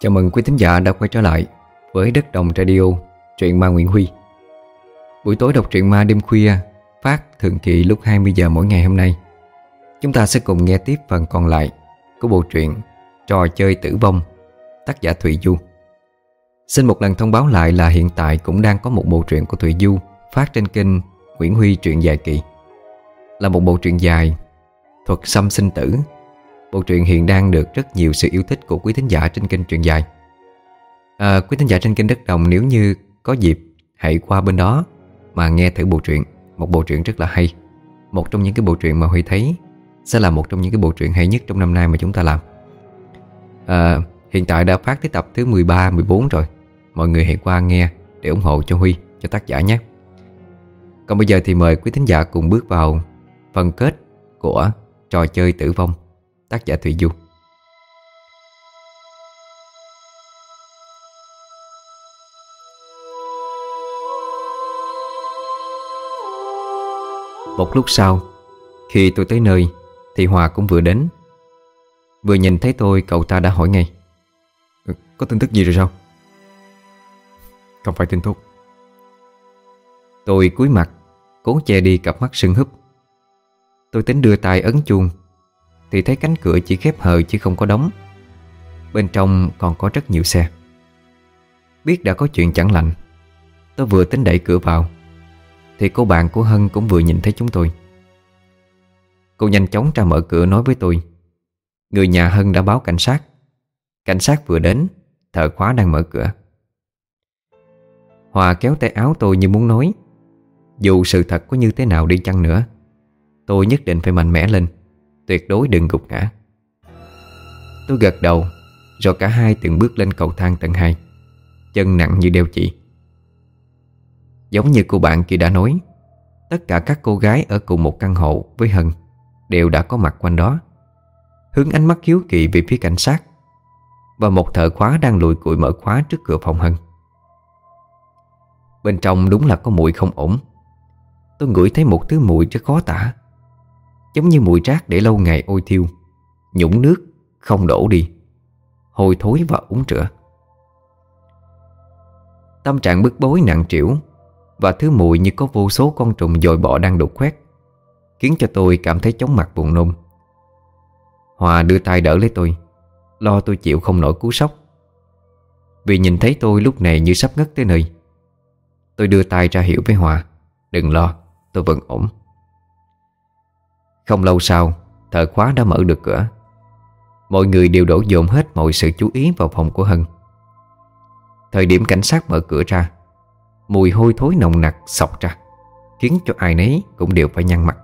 Chào mừng quý thính giả đã quay trở lại với Đất Đồng Radio, truyện ma Nguyễn Huy. Buổi tối đọc truyện ma đêm khuya phát thường kỳ lúc 20 giờ mỗi ngày hôm nay. Chúng ta sẽ cùng nghe tiếp phần còn lại của bộ truyện Trò chơi tử vong, tác giả Thụy Du. Xin một lần thông báo lại là hiện tại cũng đang có một bộ truyện của Thụy Du phát trên kênh Nguyễn Huy truyện dài kỳ. Là một bộ truyện dài thuật xâm sinh tử Bộ truyện hiện đang được rất nhiều sự yêu thích của quý thính giả trên kênh truyện dài. À, Quý thính giả trên kênh Đất Đồng nếu như có dịp hãy qua bên đó mà nghe thử bộ truyện. Một bộ truyện rất là hay. Một trong những cái bộ truyện mà Huy thấy sẽ là một trong những cái bộ truyện hay nhất trong năm nay mà chúng ta làm. À, Hiện tại đã phát tới tập thứ 13, 14 rồi. Mọi người hãy qua nghe để ủng hộ cho Huy, cho tác giả nhé. Còn bây giờ thì mời quý thính giả cùng bước vào phần kết của trò chơi tử vong. Tác giả Thủy Du. Một lúc sau, Khi tôi tới nơi, Thì Hòa cũng vừa đến. Vừa nhìn thấy tôi, cậu ta đã hỏi ngay. Ừ, có tin tức gì rồi sao? Không phải tin tốt Tôi cúi mặt, Cố che đi cặp mắt sưng húp. Tôi tính đưa tay ấn chuông thì thấy cánh cửa chỉ khép hờ chứ không có đóng. Bên trong còn có rất nhiều xe. Biết đã có chuyện chẳng lành, Tôi vừa tính đẩy cửa vào, Thì cô bạn của Hân cũng vừa nhìn thấy chúng tôi. Cô nhanh chóng ra mở cửa nói với tôi, Người nhà Hân đã báo cảnh sát. Cảnh sát vừa đến, Thợ khóa đang mở cửa. Hòa kéo tay áo tôi như muốn nói, Dù sự thật có như thế nào đi chăng nữa, Tôi nhất định phải mạnh mẽ lên. Tuyệt đối đừng gục ngã. Tôi gật đầu, Rồi cả hai từng bước lên cầu thang tầng 2 Chân nặng như đeo chỉ. Giống như cô bạn kia đã nói, Tất cả các cô gái ở cùng một căn hộ với Hân Đều đã có mặt quanh đó. Hướng ánh mắt hiếu kỳ về phía cảnh sát Và một thợ khóa đang lùi cụi mở khóa trước cửa phòng Hân. Bên trong đúng là có mùi không ổn. Tôi ngửi thấy một thứ mùi rất khó tả. Giống như mùi rác để lâu ngày ôi thiêu. Nhũng nước Không đổ đi. Hôi thối và uống rửa. Tâm trạng bức bối nặng trĩu Và thứ mùi như có vô số con trùng dồi bọ đang đục khoét Khiến cho tôi cảm thấy chóng mặt buồn nôn. Hòa đưa tay đỡ lấy tôi Lo tôi chịu không nổi cú sốc. Vì nhìn thấy tôi lúc này như sắp ngất tới nơi Tôi đưa tay ra hiểu với Hòa Đừng lo, tôi vẫn ổn không lâu sau, Thợ khóa đã mở được cửa. Mọi người đều đổ dồn hết mọi sự chú ý vào phòng của Hân. Thời điểm cảnh sát mở cửa ra, Mùi hôi thối nồng nặc sọc ra, Khiến cho ai nấy cũng đều phải nhăn mặt.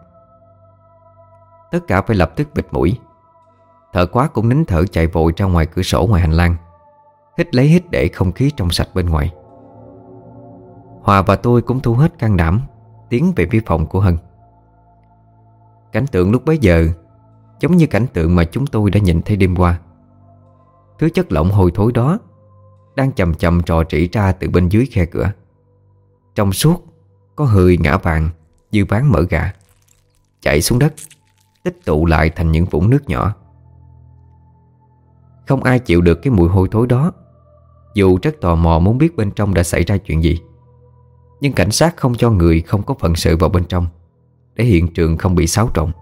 Tất cả phải lập tức bịt mũi. Thợ khóa cũng nín thở chạy vội ra ngoài cửa sổ ngoài hành lang, Hít lấy hít để không khí trong sạch bên ngoài. Hòa và tôi cũng thu hết can đảm, Tiến về phía phòng của Hân. Cảnh tượng lúc bấy giờ, Giống như cảnh tượng mà chúng tôi đã nhìn thấy đêm qua. Thứ chất lỏng hôi thối đó Đang chầm chậm trò trĩ ra từ bên dưới khe cửa. Trong suốt, Có hơi ngã vàng Như ván mở gà Chạy xuống đất, Tích tụ lại thành những vũng nước nhỏ. Không ai chịu được cái mùi hôi thối đó, Dù rất tò mò muốn biết bên trong đã xảy ra chuyện gì. Nhưng cảnh sát không cho người không có phận sự vào bên trong để hiện trường không bị xáo trộn.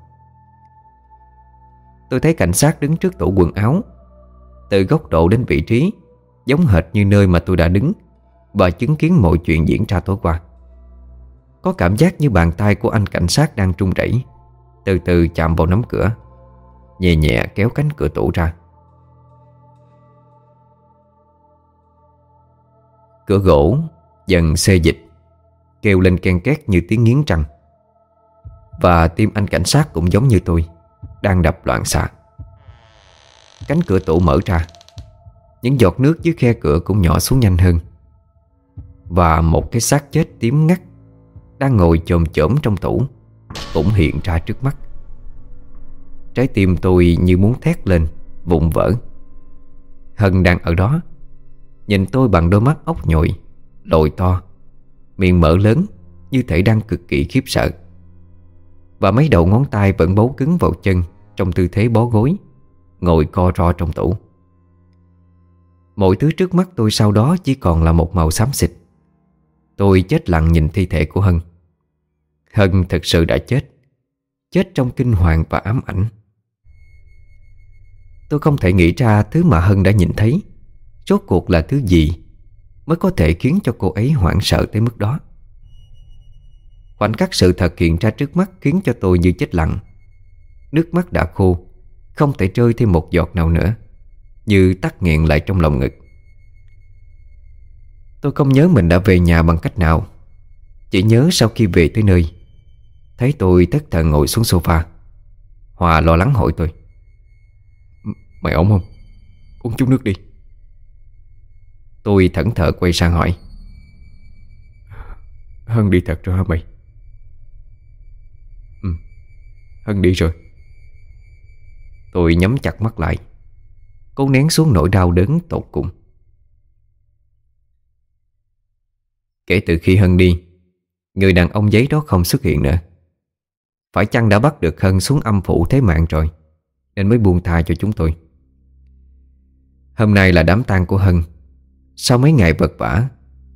Tôi thấy cảnh sát đứng trước tủ quần áo. Từ góc độ đến vị trí, Giống hệt như nơi mà tôi đã đứng. Và chứng kiến mọi chuyện diễn ra tối qua. Có cảm giác như bàn tay của anh cảnh sát đang trung rẩy, Từ từ chạm vào nắm cửa, Nhẹ nhẹ kéo cánh cửa tủ ra. Cửa gỗ dần xê dịch, Kêu lên ken két như tiếng nghiến răng và tim anh cảnh sát cũng giống như tôi, Đang đập loạn xạ. Cánh cửa tủ mở ra. Những giọt nước dưới khe cửa cũng nhỏ xuống nhanh hơn. Và một cái xác chết tím ngắt Đang ngồi chồm chổm trong tủ Cũng hiện ra trước mắt. Trái tim tôi như muốn thét lên Vụn vỡ. Hân đang ở đó, Nhìn tôi bằng đôi mắt ốc nhồi Lồi to, Miệng mở lớn Như thể đang cực kỳ khiếp sợ và mấy đầu ngón tay vẫn bấu cứng vào chân, Trong tư thế bó gối, Ngồi co ro trong tủ. Mọi thứ trước mắt tôi sau đó chỉ còn là một màu xám xịt. Tôi chết lặng nhìn thi thể của Hân. Hân thực sự đã chết Chết trong kinh hoàng và ám ảnh. Tôi không thể nghĩ ra thứ mà Hân đã nhìn thấy, Rốt cuộc là thứ gì Mới có thể khiến cho cô ấy hoảng sợ tới mức đó. Khoảnh khắc sự thật hiện ra trước mắt Khiến cho tôi như chết lặng Nước mắt đã khô, Không thể rơi thêm một giọt nào nữa, Như tắt nghẹn lại trong lòng ngực Tôi không nhớ mình đã về nhà bằng cách nào, Chỉ nhớ sau khi về tới nơi, Thấy tôi tất thần ngồi xuống sofa, Hòa lo lắng hỏi tôi Mày ổn không? Uống chút nước đi Tôi thẫn thờ quay sang hỏi, Hân đi thật rồi hả mày? Hân đi rồi. Tôi nhắm chặt mắt lại. Cố nén xuống nỗi đau đớn tột cùng. Kể từ khi Hân đi, Người đàn ông giấy đó không xuất hiện nữa. Phải chăng đã bắt được Hân xuống âm phủ thế mạng rồi, Nên mới buông tha cho chúng tôi? Hôm nay là đám tang của Hân. Sau mấy ngày vật vả,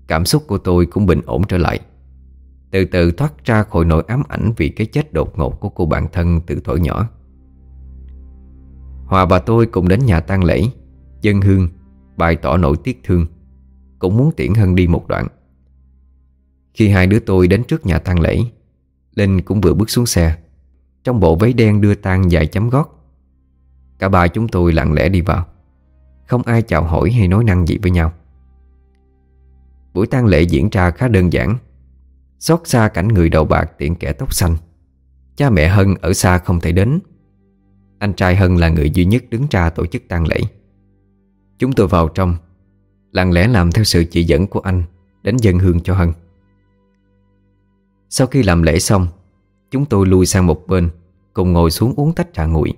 Cảm xúc của tôi cũng bình ổn trở lại. Từ từ thoát ra khỏi nỗi ám ảnh Vì cái chết đột ngột của cô bạn thân từ thuở nhỏ. Hòa và tôi cùng đến nhà tang lễ, Dân hương, Bày tỏ nỗi tiếc thương, Cũng muốn tiễn Hân đi một đoạn. Khi hai đứa tôi đến trước nhà tang lễ, Linh cũng vừa bước xuống xe, Trong bộ váy đen đưa tang dài chấm gót. Cả ba chúng tôi lặng lẽ đi vào, Không ai chào hỏi hay nói năng gì với nhau. Buổi tang lễ diễn ra khá đơn giản Xót xa cảnh người đầu bạc tiện kẻ tóc xanh. Cha mẹ Hân ở xa không thể đến. Anh trai Hân là người duy nhất đứng ra tổ chức tang lễ. Chúng tôi vào trong, Lặng lẽ làm theo sự chỉ dẫn của anh Đến dân hương cho Hân. Sau khi làm lễ xong, Chúng tôi lui sang một bên, Cùng ngồi xuống uống tách trà nguội.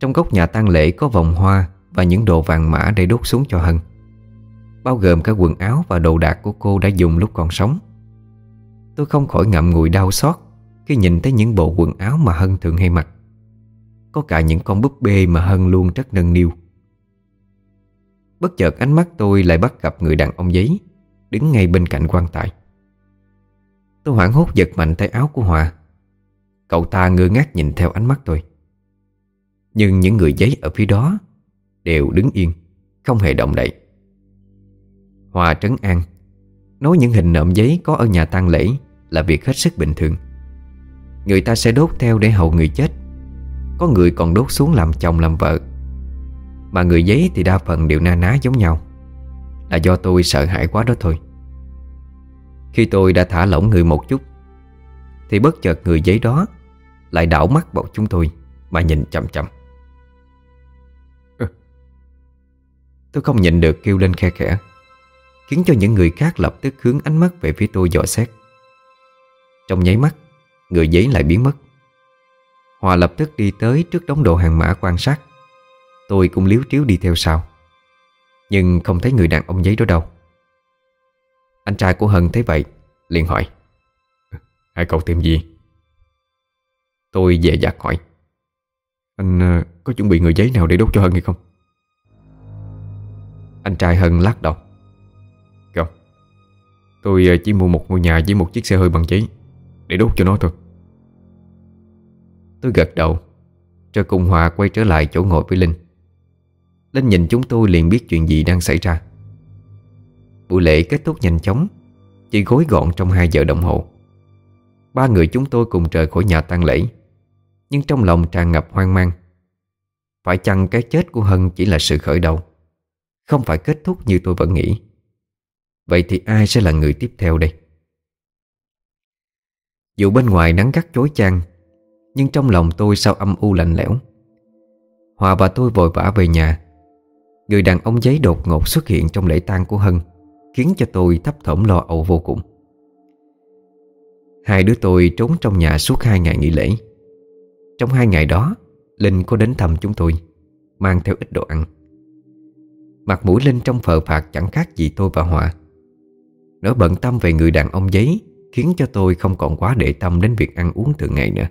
Trong góc nhà tang lễ có vòng hoa Và những đồ vàng mã để đốt xuống cho Hân. Bao gồm cả quần áo và đồ đạc của cô đã dùng lúc còn sống. Tôi không khỏi ngậm ngùi đau xót Khi nhìn thấy những bộ quần áo mà Hân thường hay mặc. Có cả những con búp bê mà Hân luôn rất nâng niu. Bất chợt ánh mắt tôi lại bắt gặp người đàn ông giấy, Đứng ngay bên cạnh quan tài. Tôi hoảng hốt giật mạnh tay áo của Hòa. Cậu ta ngơ ngác nhìn theo ánh mắt tôi. Nhưng những người giấy ở phía đó Đều đứng yên, Không hề động đậy. Hòa trấn an, Nói những hình nộm giấy có ở nhà tang lễ. Là việc hết sức bình thường. Người ta sẽ đốt theo để hầu người chết. Có người còn đốt xuống làm chồng làm vợ. Mà người giấy thì đa phần đều na ná giống nhau. Là do tôi sợ hãi quá đó thôi. Khi tôi đã thả lỏng người một chút Thì bất chợt người giấy đó Lại đảo mắt vào chúng tôi Mà nhìn chậm chậm Tôi không nhìn được kêu lên khe khẽ Khiến cho những người khác lập tức hướng ánh mắt về phía tôi dò xét trong nháy mắt, Người giấy lại biến mất. Hòa lập tức đi tới trước đống đồ hàng mã quan sát. Tôi cũng liếu triếu đi theo sau. Nhưng không thấy người đàn ông giấy đó đâu. Anh trai của Hân thấy vậy, liền hỏi, Hai cậu tìm gì? Tôi dè dặt hỏi, Anh ờ, có chuẩn bị người giấy nào để đốt cho Hân hay không? Anh trai Hân lắc đầu, Không, Tôi ờ, chỉ mua một ngôi nhà với một chiếc xe hơi bằng giấy. Để đốt cho nó thôi. Tôi gật đầu, Rồi cùng Hòa quay trở lại chỗ ngồi với Linh. Linh nhìn chúng tôi liền biết chuyện gì đang xảy ra. Buổi lễ kết thúc nhanh chóng, Chỉ gối gọn trong 2 giờ đồng hồ. Ba người chúng tôi cùng rời khỏi nhà tang lễ, Nhưng trong lòng tràn ngập hoang mang. Phải chăng cái chết của Hân chỉ là sự khởi đầu? Không phải kết thúc như tôi vẫn nghĩ. Vậy thì ai sẽ là người tiếp theo đây? Dù bên ngoài nắng gắt chối chang, nhưng trong lòng tôi sao âm u lạnh lẽo? Hòa và tôi vội vã về nhà. Người đàn ông giấy đột ngột xuất hiện trong lễ tang của Hân, Khiến cho tôi thấp thỏm lo âu vô cùng. Hai đứa tôi trốn trong nhà suốt hai ngày nghỉ lễ. Trong hai ngày đó, Linh có đến thăm chúng tôi, Mang theo ít đồ ăn. Mặt mũi Linh trong phờ phạt chẳng khác gì tôi và Hòa. Nỗi bận tâm về người đàn ông giấy Khiến cho tôi không còn quá để tâm đến việc ăn uống thường ngày nữa.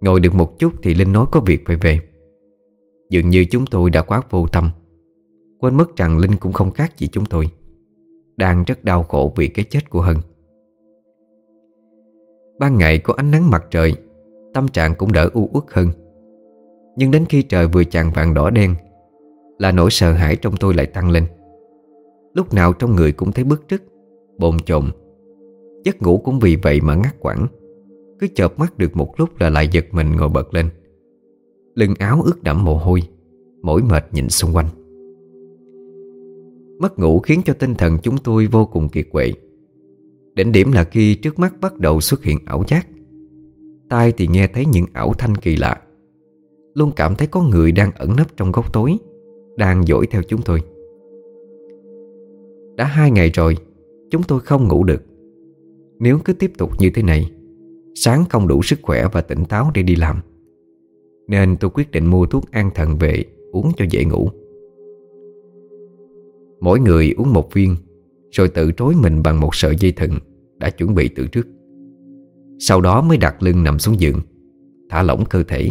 Ngồi được một chút thì Linh nói có việc phải về. Dường như chúng tôi đã quá vô tâm. Quên mất rằng Linh cũng không khác gì chúng tôi. Đang rất đau khổ vì cái chết của Hân. Ban ngày có ánh nắng mặt trời, Tâm trạng cũng đỡ u uất hơn. Nhưng đến khi trời vừa chạng vàng đỏ đen, Là nỗi sợ hãi trong tôi lại tăng lên. Lúc nào trong người cũng thấy bức rứt, Bồn chồn Giấc ngủ cũng vì vậy mà ngắt quãng. Cứ chợp mắt được một lúc là lại giật mình ngồi bật lên. Lưng áo ướt đẫm mồ hôi, Mỏi mệt nhìn xung quanh. Mất ngủ khiến cho tinh thần chúng tôi vô cùng kiệt quệ. Đỉnh điểm là khi trước mắt bắt đầu xuất hiện ảo giác. Tai thì nghe thấy những ảo thanh kỳ lạ. Luôn cảm thấy có người đang ẩn nấp trong góc tối, Đang dõi theo chúng tôi. Đã hai ngày rồi, Chúng tôi không ngủ được. Nếu cứ tiếp tục như thế này, Sáng không đủ sức khỏe và tỉnh táo để đi làm. Nên tôi quyết định mua thuốc an thần về Uống cho dễ ngủ. Mỗi người uống một viên, Rồi tự trối mình bằng một sợi dây thừng Đã chuẩn bị từ trước. Sau đó mới đặt lưng nằm xuống giường, Thả lỏng cơ thể,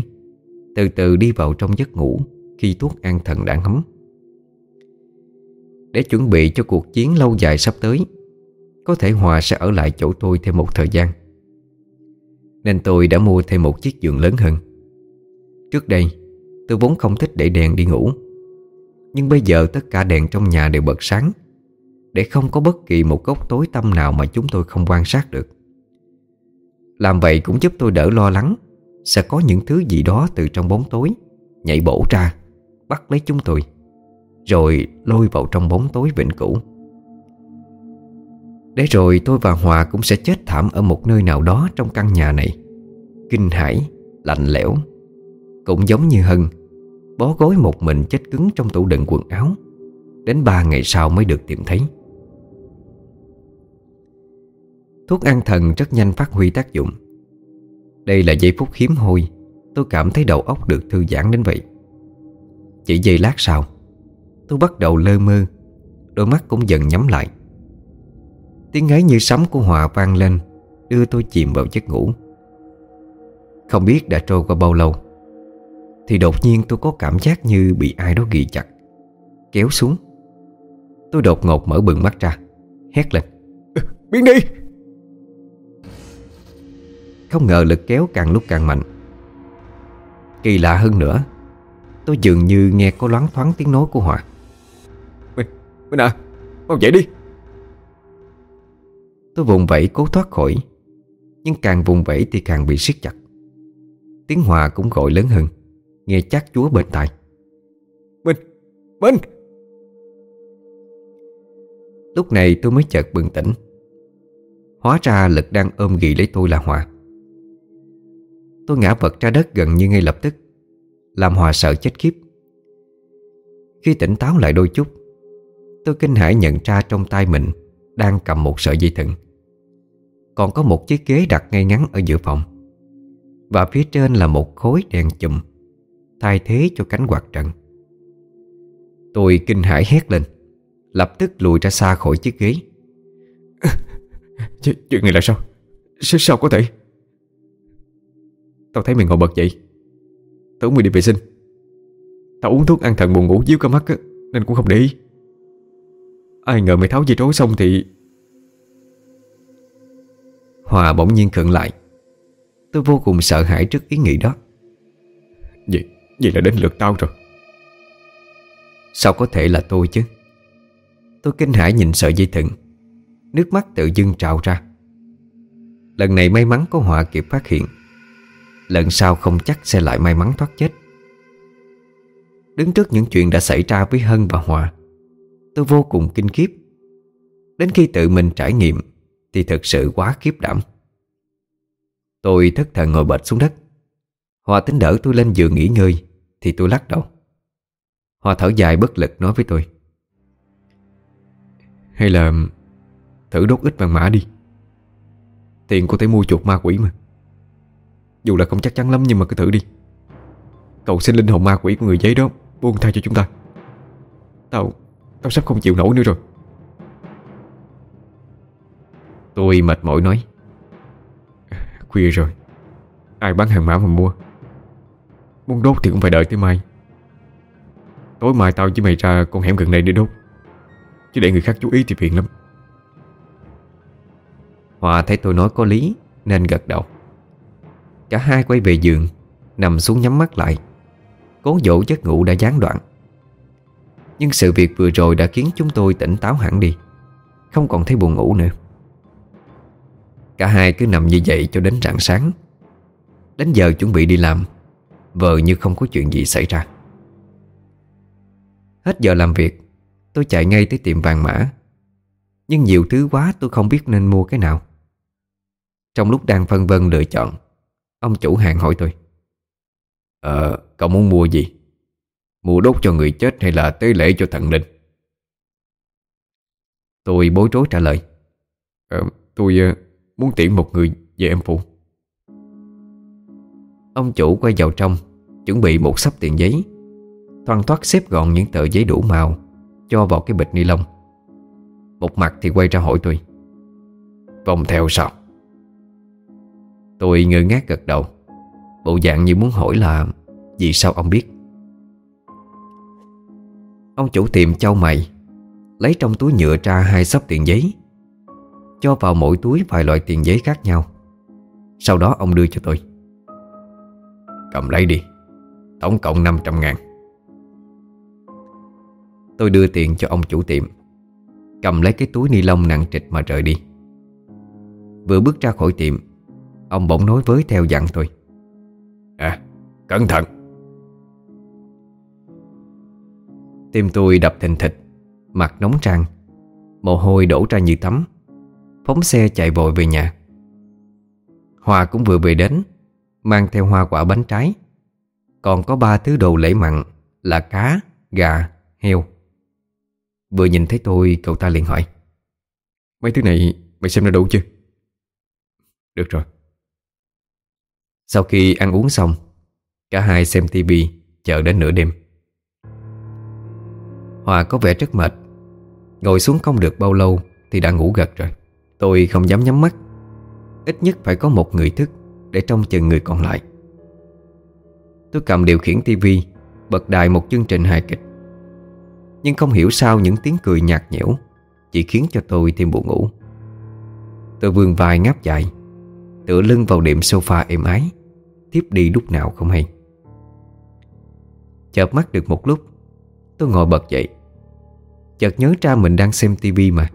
Từ từ đi vào trong giấc ngủ Khi thuốc an thần đã ngấm. Để chuẩn bị cho cuộc chiến lâu dài sắp tới có thể Hòa sẽ ở lại chỗ tôi thêm một thời gian. Nên tôi đã mua thêm một chiếc giường lớn hơn. Trước đây, Tôi vốn không thích để đèn đi ngủ. Nhưng bây giờ tất cả đèn trong nhà đều bật sáng, Để không có bất kỳ một góc tối tăm nào mà chúng tôi không quan sát được. Làm vậy cũng giúp tôi đỡ lo lắng, Sẽ có những thứ gì đó từ trong bóng tối, Nhảy bổ ra, Bắt lấy chúng tôi, Rồi lôi vào trong bóng tối vĩnh cửu. Để rồi tôi và Hòa cũng sẽ chết thảm Ở một nơi nào đó trong căn nhà này. Kinh hãi, lạnh lẽo. Cũng giống như Hân Bó gối một mình chết cứng trong tủ đựng quần áo. Đến ba ngày sau mới được tìm thấy. Thuốc an thần rất nhanh phát huy tác dụng. Đây là giây phút hiếm hoi Tôi cảm thấy đầu óc được thư giãn đến vậy. Chỉ giây lát sau Tôi bắt đầu lơ mơ Đôi mắt cũng dần nhắm lại. Tiếng ấy như sấm của Hòa vang lên Đưa tôi chìm vào giấc ngủ. Không biết đã trôi qua bao lâu thì đột nhiên tôi có cảm giác như bị ai đó ghi chặt Kéo xuống. Tôi đột ngột mở bừng mắt ra Hét lên ờ, Biến đi Không ngờ lực kéo càng lúc càng mạnh. Kỳ lạ hơn nữa Tôi dường như nghe có loáng thoáng tiếng nói của Hòa. Minh, Minh à Mau dậy đi. Tôi vùng vẫy cố thoát khỏi. Nhưng càng vùng vẫy thì càng bị siết chặt. Tiếng Hòa cũng gọi lớn hơn. Nghe chắc chúa bên tai. Minh, Minh Lúc này tôi mới chợt bừng tỉnh. Hóa ra lực đang ôm ghì lấy tôi là Hòa. Tôi ngã vật ra đất gần như ngay lập tức. Làm Hòa sợ chết khiếp. Khi tỉnh táo lại đôi chút Tôi kinh hãi nhận ra trong tay mình Đang cầm một sợi dây thừng còn có một chiếc ghế đặt ngay ngắn ở giữa phòng. Và phía trên là một khối đèn chùm Thay thế cho cánh quạt trận Tôi kinh hãi hét lên Lập tức lùi ra xa khỏi chiếc ghế. Ch Chuyện này là sao? S Sao có thể? Tao thấy mày ngồi bật dậy. Tao uống đi vệ sinh. Tao uống thuốc ăn thần buồn ngủ díu cả mắt á, Nên cũng không để ý. Ai ngờ mày tháo dây trối xong thì Hòa bỗng nhiên khựng lại. Tôi vô cùng sợ hãi trước ý nghĩ đó. Vậy Vậy là đến lượt tao rồi. Sao có thể là tôi chứ? Tôi kinh hãi nhìn sợi dây thừng. Nước mắt tự dưng trào ra. Lần này may mắn có họa kịp phát hiện. Lần sau không chắc sẽ lại may mắn thoát chết. Đứng trước những chuyện đã xảy ra với Hân và Hòa Tôi vô cùng kinh khiếp. Đến khi tự mình trải nghiệm thì thật sự quá khiếp đảm. Tôi thất thần ngồi bệt xuống đất. Hòa tính đỡ tôi lên giường nghỉ ngơi, Thì tôi lắc đầu. Hòa thở dài bất lực nói với tôi. Hay là Thử đốt ít vàng mã đi. Tiền có thể mua chuột ma quỷ mà. Dù là không chắc chắn lắm nhưng mà cứ thử đi. Cậu xin linh hồn ma quỷ của người giấy đó Buông tha cho chúng ta. Tao Tao sắp không chịu nổi nữa rồi. Tôi mệt mỏi nói. Khuya rồi. Ai bán hàng mã mà mua? Muốn đốt thì cũng phải đợi tới mai. Tối mai tao với mày ra con hẻm gần đây để đốt. Chứ để người khác chú ý thì phiền lắm. Hòa thấy tôi nói có lý, Nên gật đầu. Cả hai quay về giường, Nằm xuống nhắm mắt lại. Cố dỗ giấc ngủ đã gián đoạn. Nhưng sự việc vừa rồi đã khiến chúng tôi tỉnh táo hẳn đi. Không còn thấy buồn ngủ nữa. Cả hai cứ nằm như vậy cho đến rạng sáng. Đến giờ chuẩn bị đi làm Vờ như không có chuyện gì xảy ra. Hết giờ làm việc Tôi chạy ngay tới tiệm vàng mã. Nhưng nhiều thứ quá tôi không biết nên mua cái nào. Trong lúc đang phân vân lựa chọn Ông chủ hàng hỏi tôi. Ờ, cậu muốn mua gì? Mua đốt cho người chết hay là tế lễ cho thần linh? Tôi bối rối trả lời. Ờ, tôi ờ, muốn tiễn một người về em phụ Ông chủ quay vào trong, Chuẩn bị một sắp tiền giấy. Thoăn thoát xếp gọn những tờ giấy đủ màu, Cho vào cái bịch ni lông. Một mặt thì quay ra hỏi tôi Vòng theo sao? Tôi ngơ ngác gật đầu, Bộ dạng như muốn hỏi là Vì sao ông biết. Ông chủ tiệm châu mày, Lấy trong túi nhựa ra hai sắp tiền giấy cho vào mỗi túi vài loại tiền giấy khác nhau. Sau đó ông đưa cho tôi. Cầm lấy đi, Tổng cộng 500 ngàn. Tôi đưa tiền cho ông chủ tiệm, Cầm lấy cái túi ni lông nặng trịch mà rời đi. Vừa bước ra khỏi tiệm, Ông bỗng nói với theo dặn tôi. À cẩn thận. Tim tôi đập thình thịch, Mặt nóng trang Mồ hôi đổ ra như tắm. Phóng xe chạy vội về nhà. Hòa cũng vừa về đến Mang theo hoa quả bánh trái. Còn có ba thứ đồ lễ mặn Là cá, gà, heo. Vừa nhìn thấy tôi Cậu ta liền hỏi Mấy thứ này mày xem đã đủ chưa? Được rồi. Sau khi ăn uống xong Cả hai xem tivi Chờ đến nửa đêm. Hòa có vẻ rất mệt Ngồi xuống không được bao lâu Thì đã ngủ gật rồi. Tôi không dám nhắm mắt. Ít nhất phải có một người thức Để trông chừng người còn lại. Tôi cầm điều khiển tivi, Bật đài một chương trình hài kịch. Nhưng không hiểu sao những tiếng cười nhạt nhẽo Chỉ khiến cho tôi thêm buồn ngủ. Tôi vươn vai ngáp dài, Tựa lưng vào đệm sofa êm ái Tiếp đi lúc nào không hay. Chợp mắt được một lúc, Tôi ngồi bật dậy. Chợt nhớ ra mình đang xem tivi mà.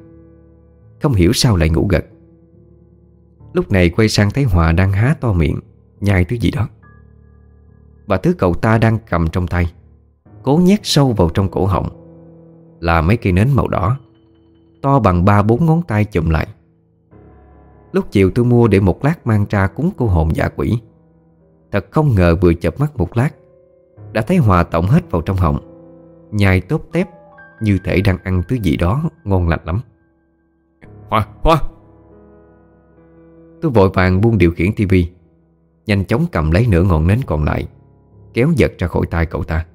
Không hiểu sao lại ngủ gật. Lúc này quay sang thấy Hòa đang há to miệng, Nhai thứ gì đó. Và thứ cậu ta đang cầm trong tay, Cố nhét sâu vào trong cổ họng, Là mấy cây nến màu đỏ, To bằng ba bốn ngón tay chụm lại. Lúc chiều tôi mua để một lát mang ra cúng cô hồn giả quỷ. Thật không ngờ vừa chập mắt một lát, Đã thấy Hòa tổng hết vào trong họng, Nhai tốt tép Như thể đang ăn thứ gì đó ngon lành lắm. Hoa, Hoa. Tôi vội vàng buông điều khiển tivi Nhanh chóng cầm lấy nửa ngọn nến còn lại Kéo giật ra khỏi tay cậu ta.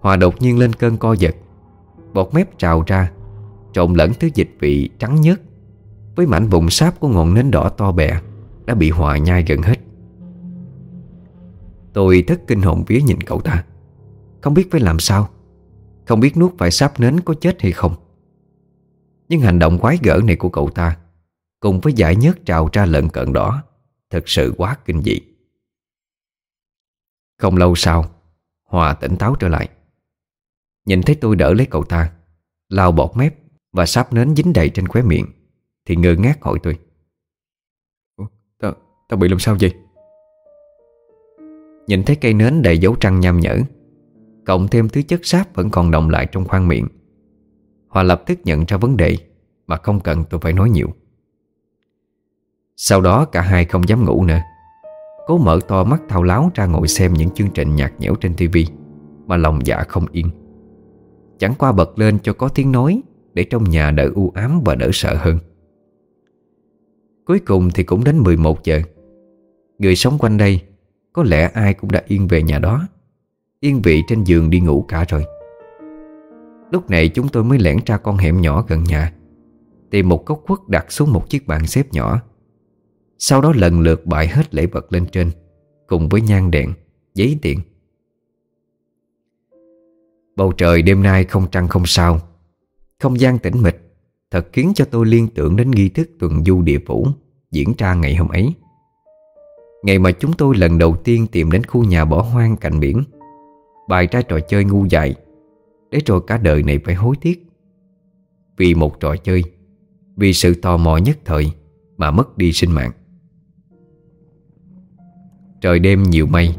Hòa đột nhiên lên cơn co giật Bọt mép trào ra Trộn lẫn thứ dịch vị trắng nhớt Với mảnh vùng sáp của ngọn nến đỏ to bè Đã bị Hòa nhai gần hết. Tôi thất kinh hồn vía nhìn cậu ta Không biết phải làm sao Không biết nuốt phải sáp nến có chết hay không. Nhưng hành động quái gở này của cậu ta Cùng với giải nhớt trào ra lợn cận đỏ Thật sự quá kinh dị. Không lâu sau Hòa tỉnh táo trở lại. Nhìn thấy tôi đỡ lấy cậu ta Lao bọt mép Và sáp nến dính đầy trên khóe miệng Thì ngơ ngác hỏi tôi. Tao, tao bị làm sao vậy? Nhìn thấy cây nến đầy dấu trăng nham nhở Cộng thêm thứ chất sáp vẫn còn động lại trong khoang miệng Hòa lập tức nhận ra vấn đề, Mà không cần tôi phải nói nhiều. Sau đó cả hai không dám ngủ nữa. Cố mở to mắt thao láo ra ngồi xem những chương trình nhạc nhẽo trên tivi Mà lòng dạ không yên. Chẳng qua bật lên cho có tiếng nói, Để trong nhà đỡ u ám và đỡ sợ hơn. Cuối cùng thì cũng đến 11 giờ. Người sống quanh đây, Có lẽ ai cũng đã yên về nhà đó. Yên vị trên giường đi ngủ cả rồi. Lúc này chúng tôi mới lẻn ra con hẻm nhỏ gần nhà Tìm một cốc khuất đặt xuống một chiếc bàn xếp nhỏ. Sau đó lần lượt bại hết lễ vật lên trên Cùng với nhang đèn, giấy tiện Bầu trời đêm nay không trăng không sao Không gian tĩnh mịch Thật khiến cho tôi liên tưởng đến nghi thức tuần du địa phủ Diễn ra ngày hôm ấy. Ngày mà chúng tôi lần đầu tiên tìm đến khu nhà bỏ hoang cạnh biển Bài ra trò chơi ngu dại để rồi cả đời này phải hối tiếc. Vì một trò chơi, Vì sự tò mò nhất thời Mà mất đi sinh mạng. Trời đêm nhiều mây,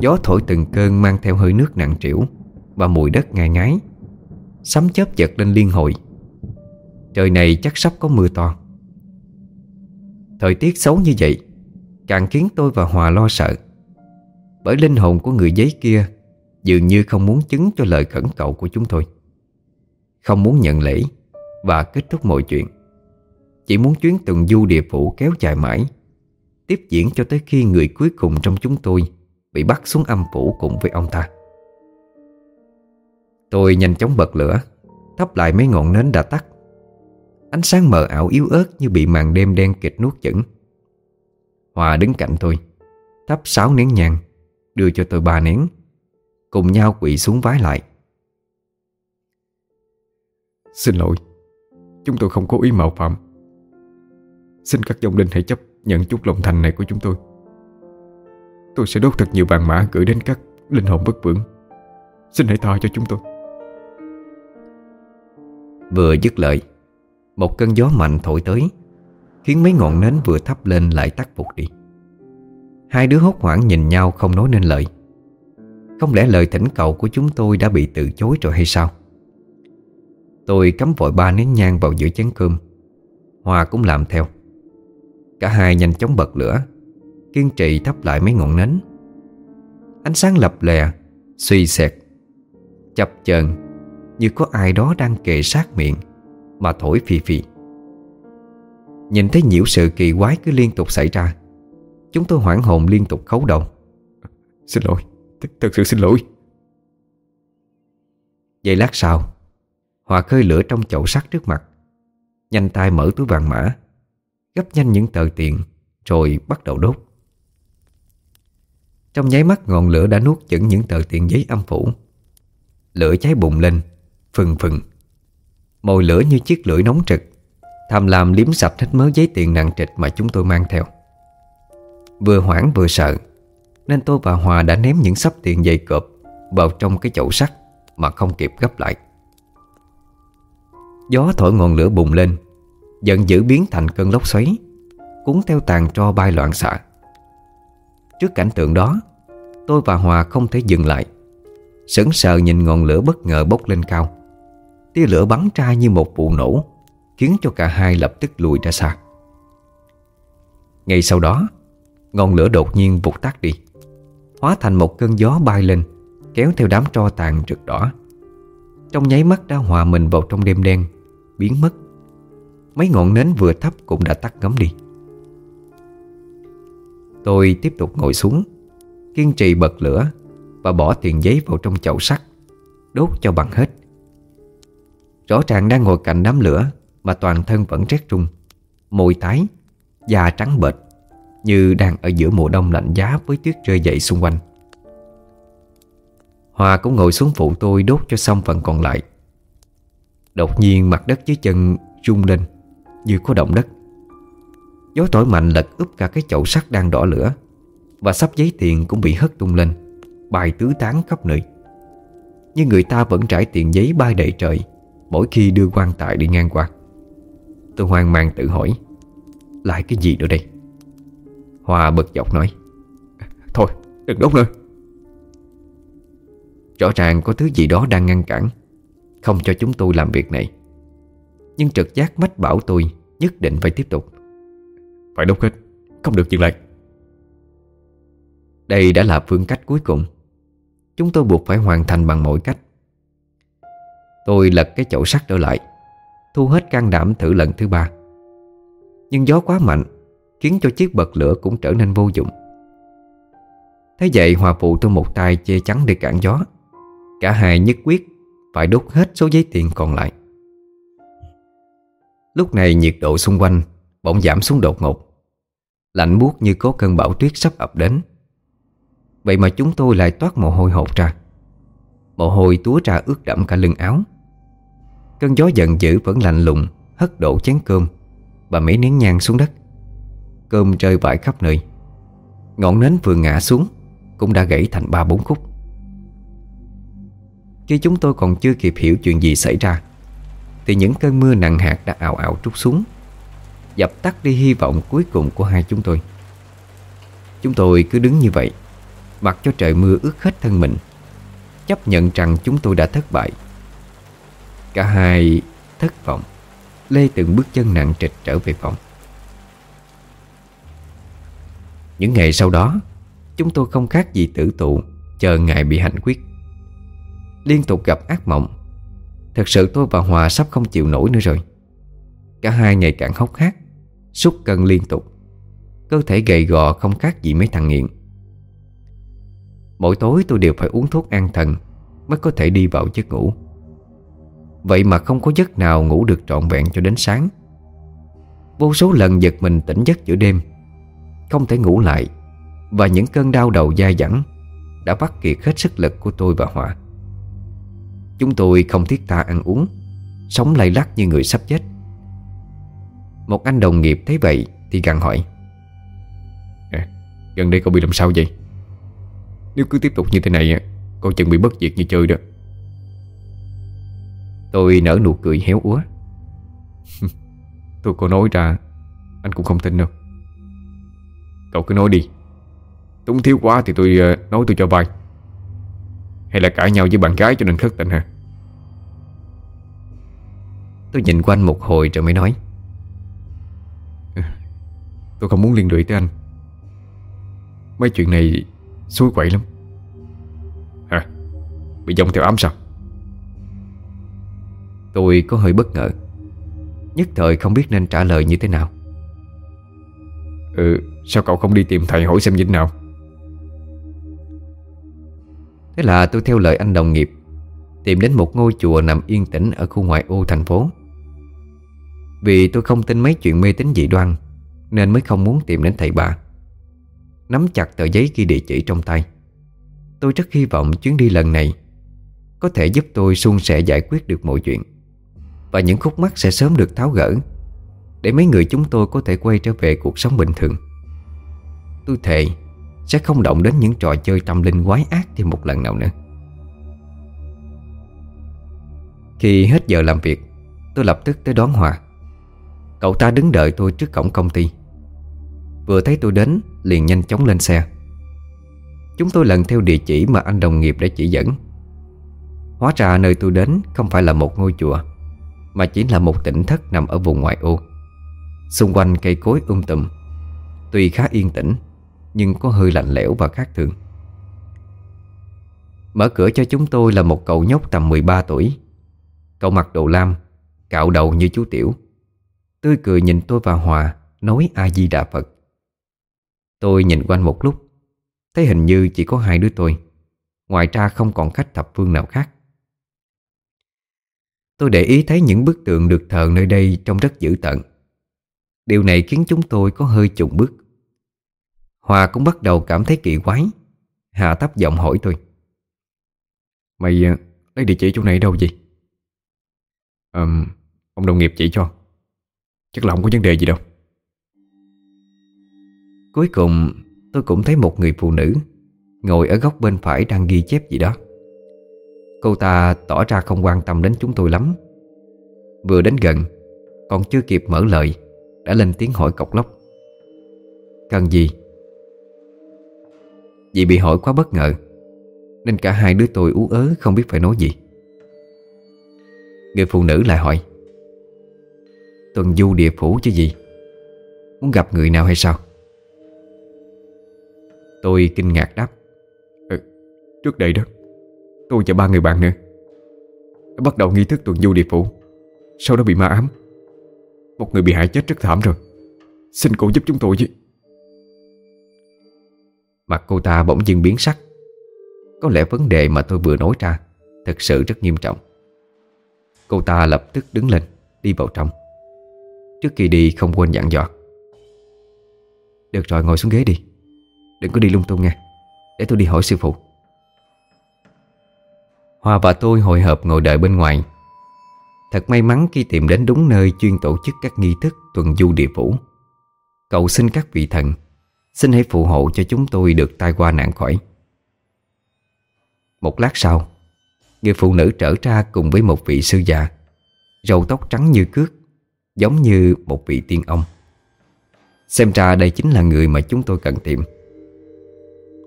Gió thổi từng cơn mang theo hơi nước nặng trĩu Và mùi đất ngai ngái, Sấm chớp giật lên liên hồi. Trời này chắc sắp có mưa to. Thời tiết xấu như vậy Càng khiến tôi và Hòa lo sợ, Bởi linh hồn của người giấy kia Dường như không muốn chứng cho lời khẩn cầu của chúng tôi. Không muốn nhận lễ Và kết thúc mọi chuyện. Chỉ muốn chuyến tuần du địa phủ kéo dài mãi, Tiếp diễn cho tới khi người cuối cùng trong chúng tôi Bị bắt xuống âm phủ cùng với ông ta. Tôi nhanh chóng bật lửa, Thắp lại mấy ngọn nến đã tắt. Ánh sáng mờ ảo yếu ớt như bị màn đêm đen kịch nuốt chửng. Hòa đứng cạnh tôi, Thắp sáu nén nhang, Đưa cho tôi ba nén. Cùng nhau quỵ xuống vái lại. Xin lỗi Chúng tôi không có ý mạo phạm. Xin các dòng linh hãy chấp nhận chút lòng thành này của chúng tôi. Tôi sẽ đốt thật nhiều vàng mã gửi đến các linh hồn bất vượng. Xin hãy tha cho chúng tôi. Vừa dứt lời Một cơn gió mạnh thổi tới Khiến mấy ngọn nến vừa thắp lên lại tắt phục đi. Hai đứa hốt hoảng nhìn nhau không nói nên lời không lẽ lời thỉnh cầu của chúng tôi đã bị từ chối rồi hay sao? Tôi cắm vội ba nén nhang vào giữa chén cơm. Hòa cũng làm theo. Cả hai nhanh chóng bật lửa, Kiên trì thắp lại mấy ngọn nến. Ánh sáng lập lè, Suy xẹt Chập chờn, Như có ai đó đang kề sát miệng Mà thổi phì phì. Nhìn thấy nhiễu sự kỳ quái cứ liên tục xảy ra, Chúng tôi hoảng hồn liên tục khấu đầu. Xin lỗi th Thật sự xin lỗi. Vậy lát sau, Hòa khơi lửa trong chậu sắt trước mặt. Nhanh tay mở túi vàng mã, Gấp nhanh những tờ tiền, Rồi bắt đầu đốt. Trong nháy mắt, ngọn lửa đã nuốt chửng những tờ tiền giấy âm phủ. Lửa cháy bùng lên, Phừng phừng. Mồi lửa như chiếc lưỡi nóng trực, Tham lam liếm sạch hết mớ giấy tiền nặng trịch mà chúng tôi mang theo. Vừa hoảng vừa sợ nên tôi và Hòa đã ném những sắp tiền dày cộp Vào trong cái chậu sắt Mà không kịp gấp lại. Gió thổi ngọn lửa bùng lên, Giận dữ biến thành cơn lốc xoáy, Cuốn theo tàn tro bay loạn xạ. Trước cảnh tượng đó, Tôi và Hòa không thể dừng lại, Sững sờ nhìn ngọn lửa bất ngờ bốc lên cao. Tia lửa bắn ra như một vụ nổ, Khiến cho cả hai lập tức lùi ra xa. Ngay sau đó, Ngọn lửa đột nhiên vụt tắt đi. Hóa thành một cơn gió bay lên, Kéo theo đám tro tàn rực đỏ. Trong nháy mắt đã hòa mình vào trong đêm đen, Biến mất. Mấy ngọn nến vừa thấp cũng đã tắt ngấm đi. Tôi tiếp tục ngồi xuống, Kiên trì bật lửa Và bỏ tiền giấy vào trong chậu sắt, Đốt cho bằng hết. Rõ ràng đang ngồi cạnh đám lửa Mà toàn thân vẫn rét run, Môi tái, Da trắng bệch. Như đang ở giữa mùa đông lạnh giá Với tuyết rơi dậy xung quanh. Hòa cũng ngồi xuống phụ tôi đốt cho xong phần còn lại. Đột nhiên mặt đất dưới chân rung lên Như có động đất. Gió thổi mạnh lật úp cả cái chậu sắt đang đỏ lửa Và sắp giấy tiền cũng bị hất tung lên, Bài tứ tán khắp nơi. Nhưng người ta vẫn trải tiền giấy bay đầy trời Mỗi khi đưa quan tài đi ngang qua. Tôi hoang mang tự hỏi, Lại cái gì nữa đây? Hòa bật dọc nói Thôi đừng đốt nữa. Rõ ràng có thứ gì đó đang ngăn cản Không cho chúng tôi làm việc này. Nhưng trực giác mách bảo tôi Nhất định phải tiếp tục. Phải đốt hết Không được dừng lại. Đây đã là phương cách cuối cùng. Chúng tôi buộc phải hoàn thành bằng mọi cách. Tôi lật cái chậu sắt trở lại Thu hết can đảm thử lần thứ ba. Nhưng gió quá mạnh Khiến cho chiếc bật lửa cũng trở nên vô dụng. Thế vậy Hòa phụ tôi một tay che chắn để cản gió. Cả hai nhất quyết Phải đốt hết số giấy tiền còn lại. Lúc này nhiệt độ xung quanh Bỗng giảm xuống đột ngột. Lạnh buốt như có cơn bão tuyết sắp ập đến. Vậy mà chúng tôi lại toát mồ hôi hột ra. Mồ hôi túa ra ướt đẫm cả lưng áo. Cơn gió giận dữ vẫn lạnh lùng Hất đổ chén cơm Và mấy nén nhang xuống đất. Cơm rơi vãi khắp nơi. Ngọn nến vừa ngã xuống, Cũng đã gãy thành ba bốn khúc. Khi chúng tôi còn chưa kịp hiểu chuyện gì xảy ra, Thì những cơn mưa nặng hạt đã ảo ảo trút xuống, Dập tắt đi hy vọng cuối cùng của hai chúng tôi. Chúng tôi cứ đứng như vậy, Mặc cho trời mưa ướt hết thân mình, Chấp nhận rằng chúng tôi đã thất bại. Cả hai thất vọng, Lê từng bước chân nặng trịch trở về phòng. Những ngày sau đó, Chúng tôi không khác gì tử tụ, Chờ ngày bị hành quyết Liên tục gặp ác mộng. Thật sự tôi và Hòa sắp không chịu nổi nữa rồi. Cả hai ngày càng hốc hác Xúc cân liên tục. Cơ thể gầy gò không khác gì mấy thằng nghiện. Mỗi tối tôi đều phải uống thuốc an thần Mới có thể đi vào giấc ngủ. Vậy mà không có giấc nào ngủ được trọn vẹn cho đến sáng. Vô số lần giật mình tỉnh giấc giữa đêm. Không thể ngủ lại. Và những cơn đau đầu dai dẳng Đã bắt kiệt hết sức lực của tôi và Hòa. Chúng tôi không thiết tha ăn uống Sống lay lắc như người sắp chết. Một anh đồng nghiệp thấy vậy Thì gằn hỏi. À, Gần đây cậu bị làm sao vậy? Nếu cứ tiếp tục như thế này Cậu chừng bị bất diệt như chơi đó. Tôi nở nụ cười héo úa. Tôi có nói ra Anh cũng không tin đâu Cậu cứ nói đi. Túng thiếu quá thì tôi ờ, nói tôi cho vai. Hay là cãi nhau với bạn gái cho nên khất tình hả? Tôi nhìn quanh một hồi rồi mới nói. Tôi không muốn liên lụy tới anh. Mấy chuyện này xui quậy lắm. Hả? Bị dông theo ám sao? Tôi có hơi bất ngờ. Nhất thời không biết nên trả lời như thế nào Ừ Sao cậu không đi tìm thầy hỏi xem như thế nào? Thế là tôi theo lời anh đồng nghiệp, Tìm đến một ngôi chùa nằm yên tĩnh Ở khu ngoại ô thành phố. Vì tôi không tin mấy chuyện mê tín dị đoan, Nên mới không muốn tìm đến thầy bà. Nắm chặt tờ giấy ghi địa chỉ trong tay, Tôi rất hy vọng chuyến đi lần này Có thể giúp tôi suôn sẻ giải quyết được mọi chuyện, và những khúc mắc sẽ sớm được tháo gỡ. Để mấy người chúng tôi có thể quay trở về cuộc sống bình thường. Tôi thề, Sẽ không động đến những trò chơi tâm linh quái ác thêm một lần nào nữa. Khi hết giờ làm việc, Tôi lập tức tới đón Hòa. Cậu ta đứng đợi tôi trước cổng công ty. Vừa thấy tôi đến, Liền nhanh chóng lên xe. Chúng tôi lần theo địa chỉ mà anh đồng nghiệp đã chỉ dẫn. Hóa ra nơi tôi đến không phải là một ngôi chùa, mà chỉ là một tỉnh thất nằm ở vùng ngoại ô. Xung quanh cây cối um tùm. Tuy khá yên tĩnh, Nhưng có hơi lạnh lẽo và khác thường. Mở cửa cho chúng tôi là một cậu nhóc tầm 13 tuổi. Cậu mặc đồ lam, Cạo đầu như chú Tiểu. Tươi cười nhìn tôi và Hòa Nói A-di-đà Phật. Tôi nhìn quanh một lúc, Thấy hình như chỉ có hai đứa tôi. Ngoài ra không còn khách thập phương nào khác. Tôi để ý thấy những bức tượng được thờ nơi đây trông rất dữ tợn. Điều này khiến chúng tôi có hơi chùng bước. Hòa cũng bắt đầu cảm thấy kỳ quái. Hạ thấp giọng hỏi tôi. Mày ờ, lấy địa chỉ chỗ này đâu vậy? Um, ông đồng nghiệp chỉ cho. Chắc là không có vấn đề gì đâu. Cuối cùng tôi cũng thấy một người phụ nữ Ngồi ở góc bên phải đang ghi chép gì đó. Cô ta tỏ ra không quan tâm đến chúng tôi lắm. Vừa đến gần Còn chưa kịp mở lời đã lên tiếng hỏi cọc lóc. Cần gì? Vì bị hỏi quá bất ngờ Nên cả hai đứa tôi ú ớ không biết phải nói gì. Người phụ nữ lại hỏi Tuần du địa phủ chứ gì? Muốn gặp người nào hay sao? Tôi kinh ngạc đáp ừ, Trước đây đó Tôi và ba người bạn nữa Bắt đầu nghi thức tuần du địa phủ Sau đó bị ma ám. Một người bị hại chết rất thảm rồi. Xin cô giúp chúng tôi chứ Mặt cô ta bỗng dưng biến sắc. Có lẽ vấn đề mà tôi vừa nói ra Thật sự rất nghiêm trọng. Cô ta lập tức đứng lên Đi vào trong. Trước khi đi không quên dặn dò. Được rồi ngồi xuống ghế đi. Đừng có đi lung tung nghe, Để tôi đi hỏi sư phụ. Hoa và tôi hội hợp ngồi đợi bên ngoài. Thật may mắn khi tìm đến đúng nơi chuyên tổ chức các nghi thức tuần du địa phủ. Cầu xin các vị thần, Xin hãy phù hộ cho chúng tôi được tai qua nạn khỏi. Một lát sau, Người phụ nữ trở ra cùng với một vị sư già, Râu tóc trắng như cước, Giống như một vị tiên ông. Xem ra đây chính là người mà chúng tôi cần tìm.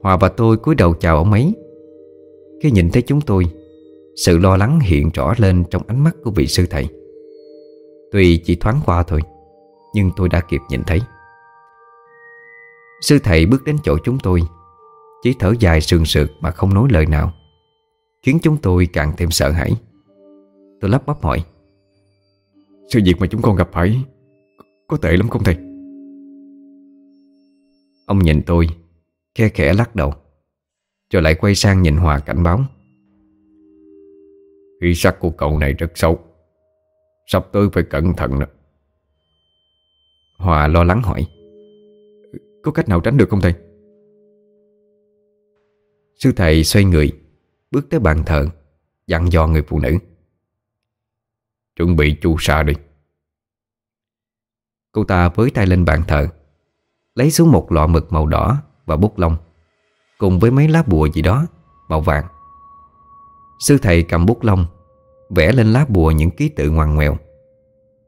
Hòa và tôi cúi đầu chào ông ấy. Khi nhìn thấy chúng tôi sự lo lắng hiện rõ lên trong ánh mắt của vị sư thầy. Tuy chỉ thoáng qua thôi Nhưng tôi đã kịp nhìn thấy. Sư thầy bước đến chỗ chúng tôi Chỉ thở dài sườn sượt mà không nói lời nào Khiến chúng tôi càng thêm sợ hãi. Tôi lắp bắp hỏi Sự việc mà chúng con gặp phải Có tệ lắm không thầy? Ông nhìn tôi Khe khẽ lắc đầu Rồi lại quay sang nhìn Hòa cảnh báo Ý sắc của cậu này rất xấu. Sắp tới phải cẩn thận đó Hòa lo lắng hỏi, Có cách nào tránh được không thầy? Sư thầy xoay người, Bước tới bàn thờ, Dặn dò người phụ nữ. Chuẩn bị chu sa đi. Cô ta với tay lên bàn thờ, Lấy xuống một lọ mực màu đỏ Và bút lông, Cùng với mấy lá bùa gì đó Màu vàng. Sư thầy cầm bút lông, Vẽ lên lá bùa những ký tự ngoằn ngoèo.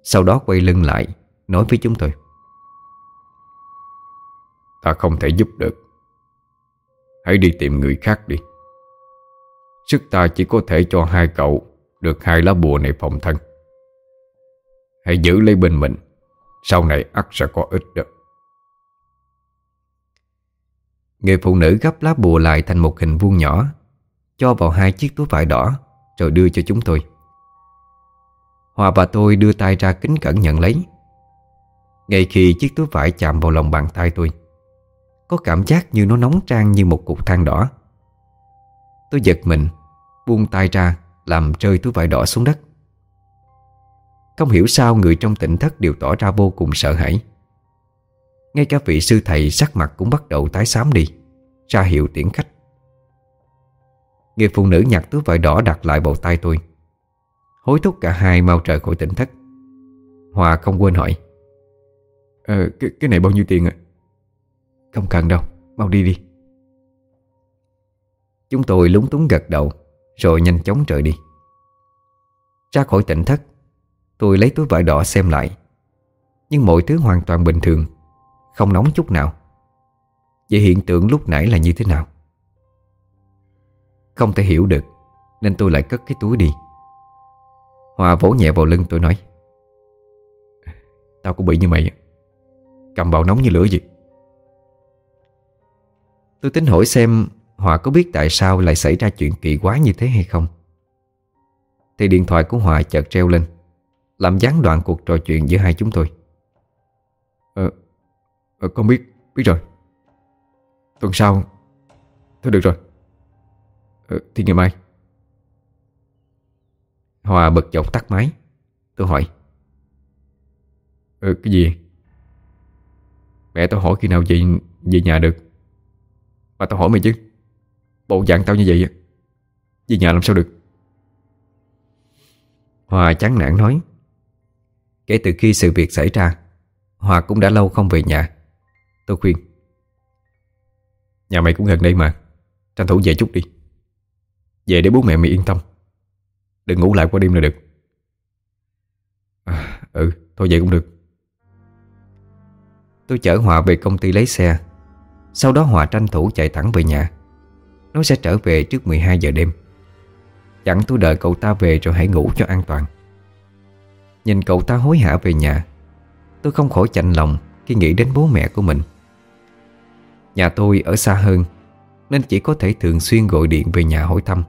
Sau đó quay lưng lại, Nói với chúng tôi. Ta không thể giúp được. Hãy đi tìm người khác đi. Sức ta chỉ có thể cho hai cậu Được hai lá bùa này phòng thân. Hãy giữ lấy bên mình, Sau này ắt sẽ có ích được Người phụ nữ gấp lá bùa lại thành một hình vuông nhỏ. Cho vào hai chiếc túi vải đỏ, Rồi đưa cho chúng tôi. Hòa và tôi đưa tay ra kính cẩn nhận lấy. Ngay khi chiếc túi vải chạm vào lòng bàn tay tôi, Có cảm giác như nó nóng trang như một cục than đỏ. Tôi giật mình, Buông tay ra, Làm rơi túi vải đỏ xuống đất. Không hiểu sao người trong tỉnh thất đều tỏ ra vô cùng sợ hãi. Ngay cả vị sư thầy sắc mặt cũng bắt đầu tái xám đi, Ra hiệu tiễn khách. Người phụ nữ nhặt túi vải đỏ đặt lại vào tay tôi. Hối thúc cả hai mau trời khỏi tỉnh thất. Hòa không quên hỏi. Ờ, cái, cái này bao nhiêu tiền ạ? Không cần đâu, mau đi đi. Chúng tôi lúng túng gật đầu Rồi nhanh chóng rời đi. Ra khỏi tỉnh thất Tôi lấy túi vải đỏ xem lại. Nhưng mọi thứ hoàn toàn bình thường Không nóng chút nào. Vậy hiện tượng lúc nãy là như thế nào? Không thể hiểu được Nên tôi lại cất cái túi đi. Hòa vỗ nhẹ vào lưng tôi nói Tao cũng bị như mày Cầm bào nóng như lửa gì Tôi tính hỏi xem Hòa có biết tại sao lại xảy ra chuyện kỳ quái như thế hay không. Thì điện thoại của Hòa chợt treo lên Làm gián đoạn cuộc trò chuyện giữa hai chúng tôi. Ờ, ờ Con biết, biết rồi. Tuần sau Thôi được rồi ờ, Thì ngày mai. Hòa bật giọng tắt máy. Tôi hỏi. Ừ cái gì? Mẹ tao hỏi khi nào về, về nhà được? Mà tao hỏi mày chứ. Bộ dạng tao như vậy Về nhà làm sao được? Hòa chán nản nói. Kể từ khi sự việc xảy ra Hòa cũng đã lâu không về nhà. Tôi khuyên. Nhà mày cũng gần đây mà. Tranh thủ về chút đi. Về để bố mẹ mày yên tâm. Đừng ngủ lại qua đêm là được. À, Ừ thôi vậy cũng được. Tôi chở Hòa về công ty lấy xe. Sau đó Hòa tranh thủ chạy thẳng về nhà. Nó sẽ trở về trước 12 giờ đêm. Chẳng tôi đợi cậu ta về rồi hãy ngủ cho an toàn. Nhìn cậu ta hối hả về nhà Tôi không khỏi chạnh lòng Khi nghĩ đến bố mẹ của mình. Nhà tôi ở xa hơn Nên chỉ có thể thường xuyên gọi điện về nhà hỏi thăm.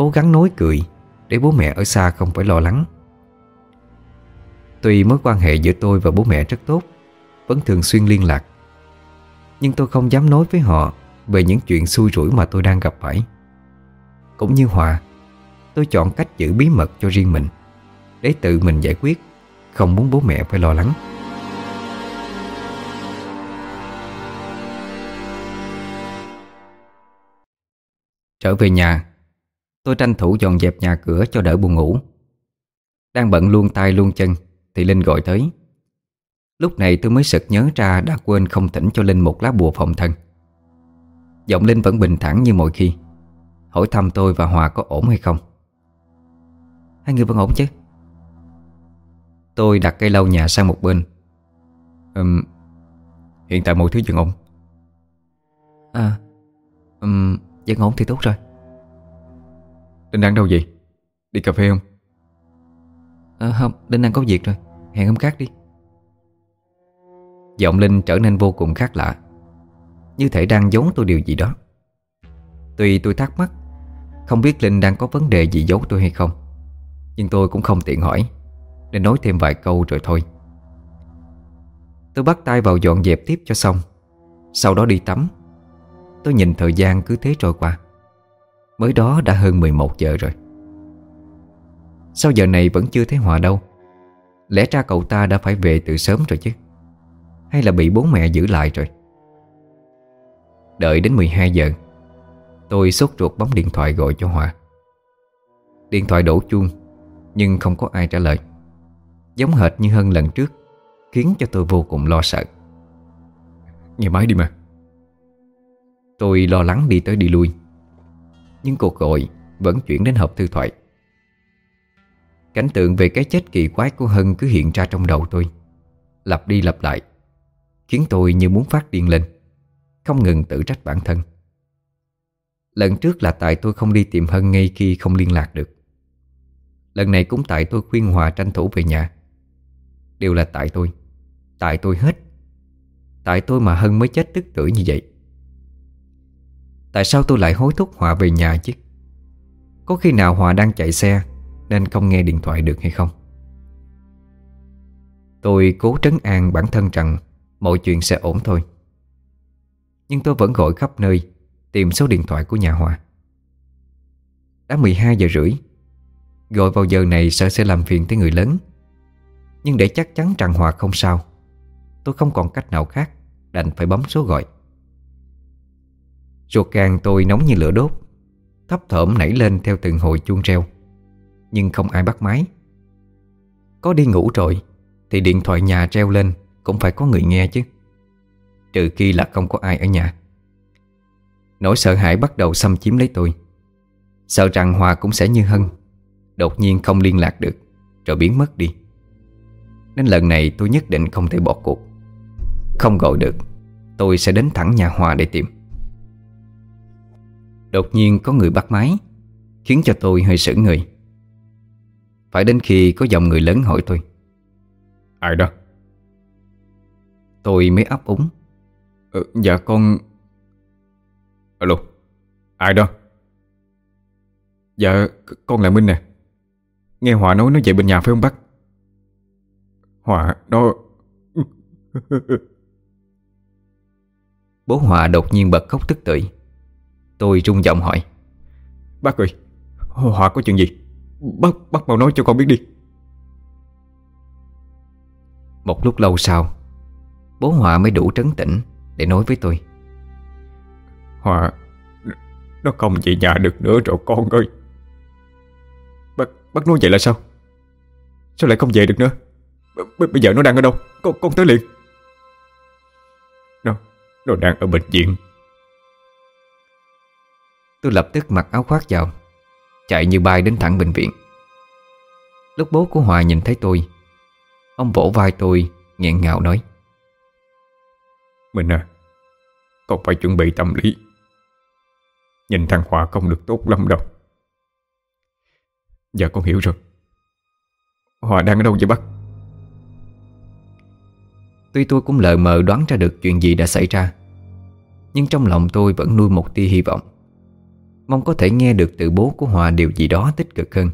Cố gắng nói cười Để bố mẹ ở xa không phải lo lắng. Tuy mối quan hệ giữa tôi và bố mẹ rất tốt, Vẫn thường xuyên liên lạc, Nhưng tôi không dám nói với họ Về những chuyện xui rủi mà tôi đang gặp phải. Cũng như Hòa, Tôi chọn cách giữ bí mật cho riêng mình, Để tự mình giải quyết, Không muốn bố mẹ phải lo lắng. Trở về nhà Tôi tranh thủ dọn dẹp nhà cửa cho đỡ buồn ngủ. Đang bận luôn tay luôn chân Thì Linh gọi tới. Lúc này tôi mới sực nhớ ra đã quên không thỉnh cho Linh một lá bùa phòng thân. Giọng Linh vẫn bình thản như mọi khi Hỏi thăm tôi và Hòa có ổn hay không. Hai người vẫn ổn chứ? Tôi đặt cây lau nhà sang một bên. Um, Hiện tại mọi thứ vẫn ổn. À um, Vẫn ổn thì tốt rồi. Linh đang đâu vậy? Đi cà phê không? À, không, Linh đang có việc rồi. Hẹn hôm khác đi. Giọng Linh trở nên vô cùng khác lạ. Như thể đang giấu tôi điều gì đó. Tuy tôi thắc mắc Không biết Linh đang có vấn đề gì giấu tôi hay không. Nhưng tôi cũng không tiện hỏi Nên nói thêm vài câu rồi thôi. Tôi bắt tay vào dọn dẹp tiếp cho xong. Sau đó đi tắm. Tôi nhìn thời gian cứ thế trôi qua Mới đó đã hơn 11 giờ rồi. Sao giờ này vẫn chưa thấy Hòa đâu? Lẽ ra cậu ta đã phải về từ sớm rồi chứ? Hay là bị bố mẹ giữ lại rồi? Đợi đến 12 giờ Tôi sốt ruột bấm điện thoại gọi cho Hòa. Điện thoại đổ chuông Nhưng không có ai trả lời. Giống hệt như hơn lần trước Khiến cho tôi vô cùng lo sợ. Nghe máy đi mà. Tôi lo lắng đi tới đi lui nhưng cuộc gọi vẫn chuyển đến hộp thư thoại. Cảnh tượng về cái chết kỳ quái của Hân cứ hiện ra trong đầu tôi, Lặp đi lặp lại, Khiến tôi như muốn phát điên lên, Không ngừng tự trách bản thân. Lần trước là tại tôi không đi tìm Hân ngay khi không liên lạc được. Lần này cũng tại tôi khuyên Hòa tranh thủ về nhà. Đều là tại tôi Tại tôi hết, Tại tôi mà Hân mới chết tức tử như vậy. Tại sao tôi lại hối thúc Hòa về nhà chứ? Có khi nào Hòa đang chạy xe Nên không nghe điện thoại được hay không? Tôi cố trấn an bản thân rằng Mọi chuyện sẽ ổn thôi. Nhưng tôi vẫn gọi khắp nơi Tìm số điện thoại của nhà Hòa. Đã 12 giờ rưỡi, Gọi vào giờ này sợ sẽ làm phiền tới người lớn. Nhưng để chắc chắn rằng Hòa không sao, Tôi không còn cách nào khác Đành phải bấm số gọi. Ruột gan tôi nóng như lửa đốt. Thấp thởm nảy lên theo từng hồi chuông reo. Nhưng không ai bắt máy. Có đi ngủ rồi, Thì điện thoại nhà treo lên, Cũng phải có người nghe chứ. Trừ khi là không có ai ở nhà. Nỗi sợ hãi bắt đầu xâm chiếm lấy tôi. Sợ rằng Hòa cũng sẽ như Hân. Đột nhiên không liên lạc được, Rồi biến mất đi. Nên lần này tôi nhất định không thể bỏ cuộc. Không gọi được, Tôi sẽ đến thẳng nhà Hòa để tìm. Đột nhiên có người bắt máy Khiến cho tôi hơi sững người. Phải đến khi có giọng người lớn hỏi tôi Ai đó? Tôi mới ấp úng ừ, Dạ con Alo Ai đó? Dạ con là Minh nè. Nghe Hòa nói nó về bên nhà phải không bác Hòa nó Bố Hòa đột nhiên bật khóc tức tưởi. Tôi rung giọng hỏi. Bác ơi Hòa có chuyện gì? Bác, bác mau nói cho con biết đi. Một lúc lâu sau Bố Hòa mới đủ trấn tĩnh Để nói với tôi. Hòa Nó không về nhà được nữa rồi con ơi. Bác, bác nói vậy là sao? Sao lại không về được nữa? B Bây giờ nó đang ở đâu? Con, con tới liền. Nó Nó đang ở bệnh viện Tôi lập tức mặc áo khoác vào Chạy như bay đến thẳng bệnh viện. Lúc bố của Hòa nhìn thấy tôi Ông vỗ vai tôi nghẹn ngào nói Mình à Con phải chuẩn bị tâm lý. Nhìn thằng Hòa không được tốt lắm đâu. Dạ con hiểu rồi. Hòa đang ở đâu vậy bác? Tuy tôi cũng lờ mờ đoán ra được chuyện gì đã xảy ra Nhưng trong lòng tôi vẫn nuôi một tia hy vọng Mong có thể nghe được từ bố của Hòa điều gì đó tích cực hơn.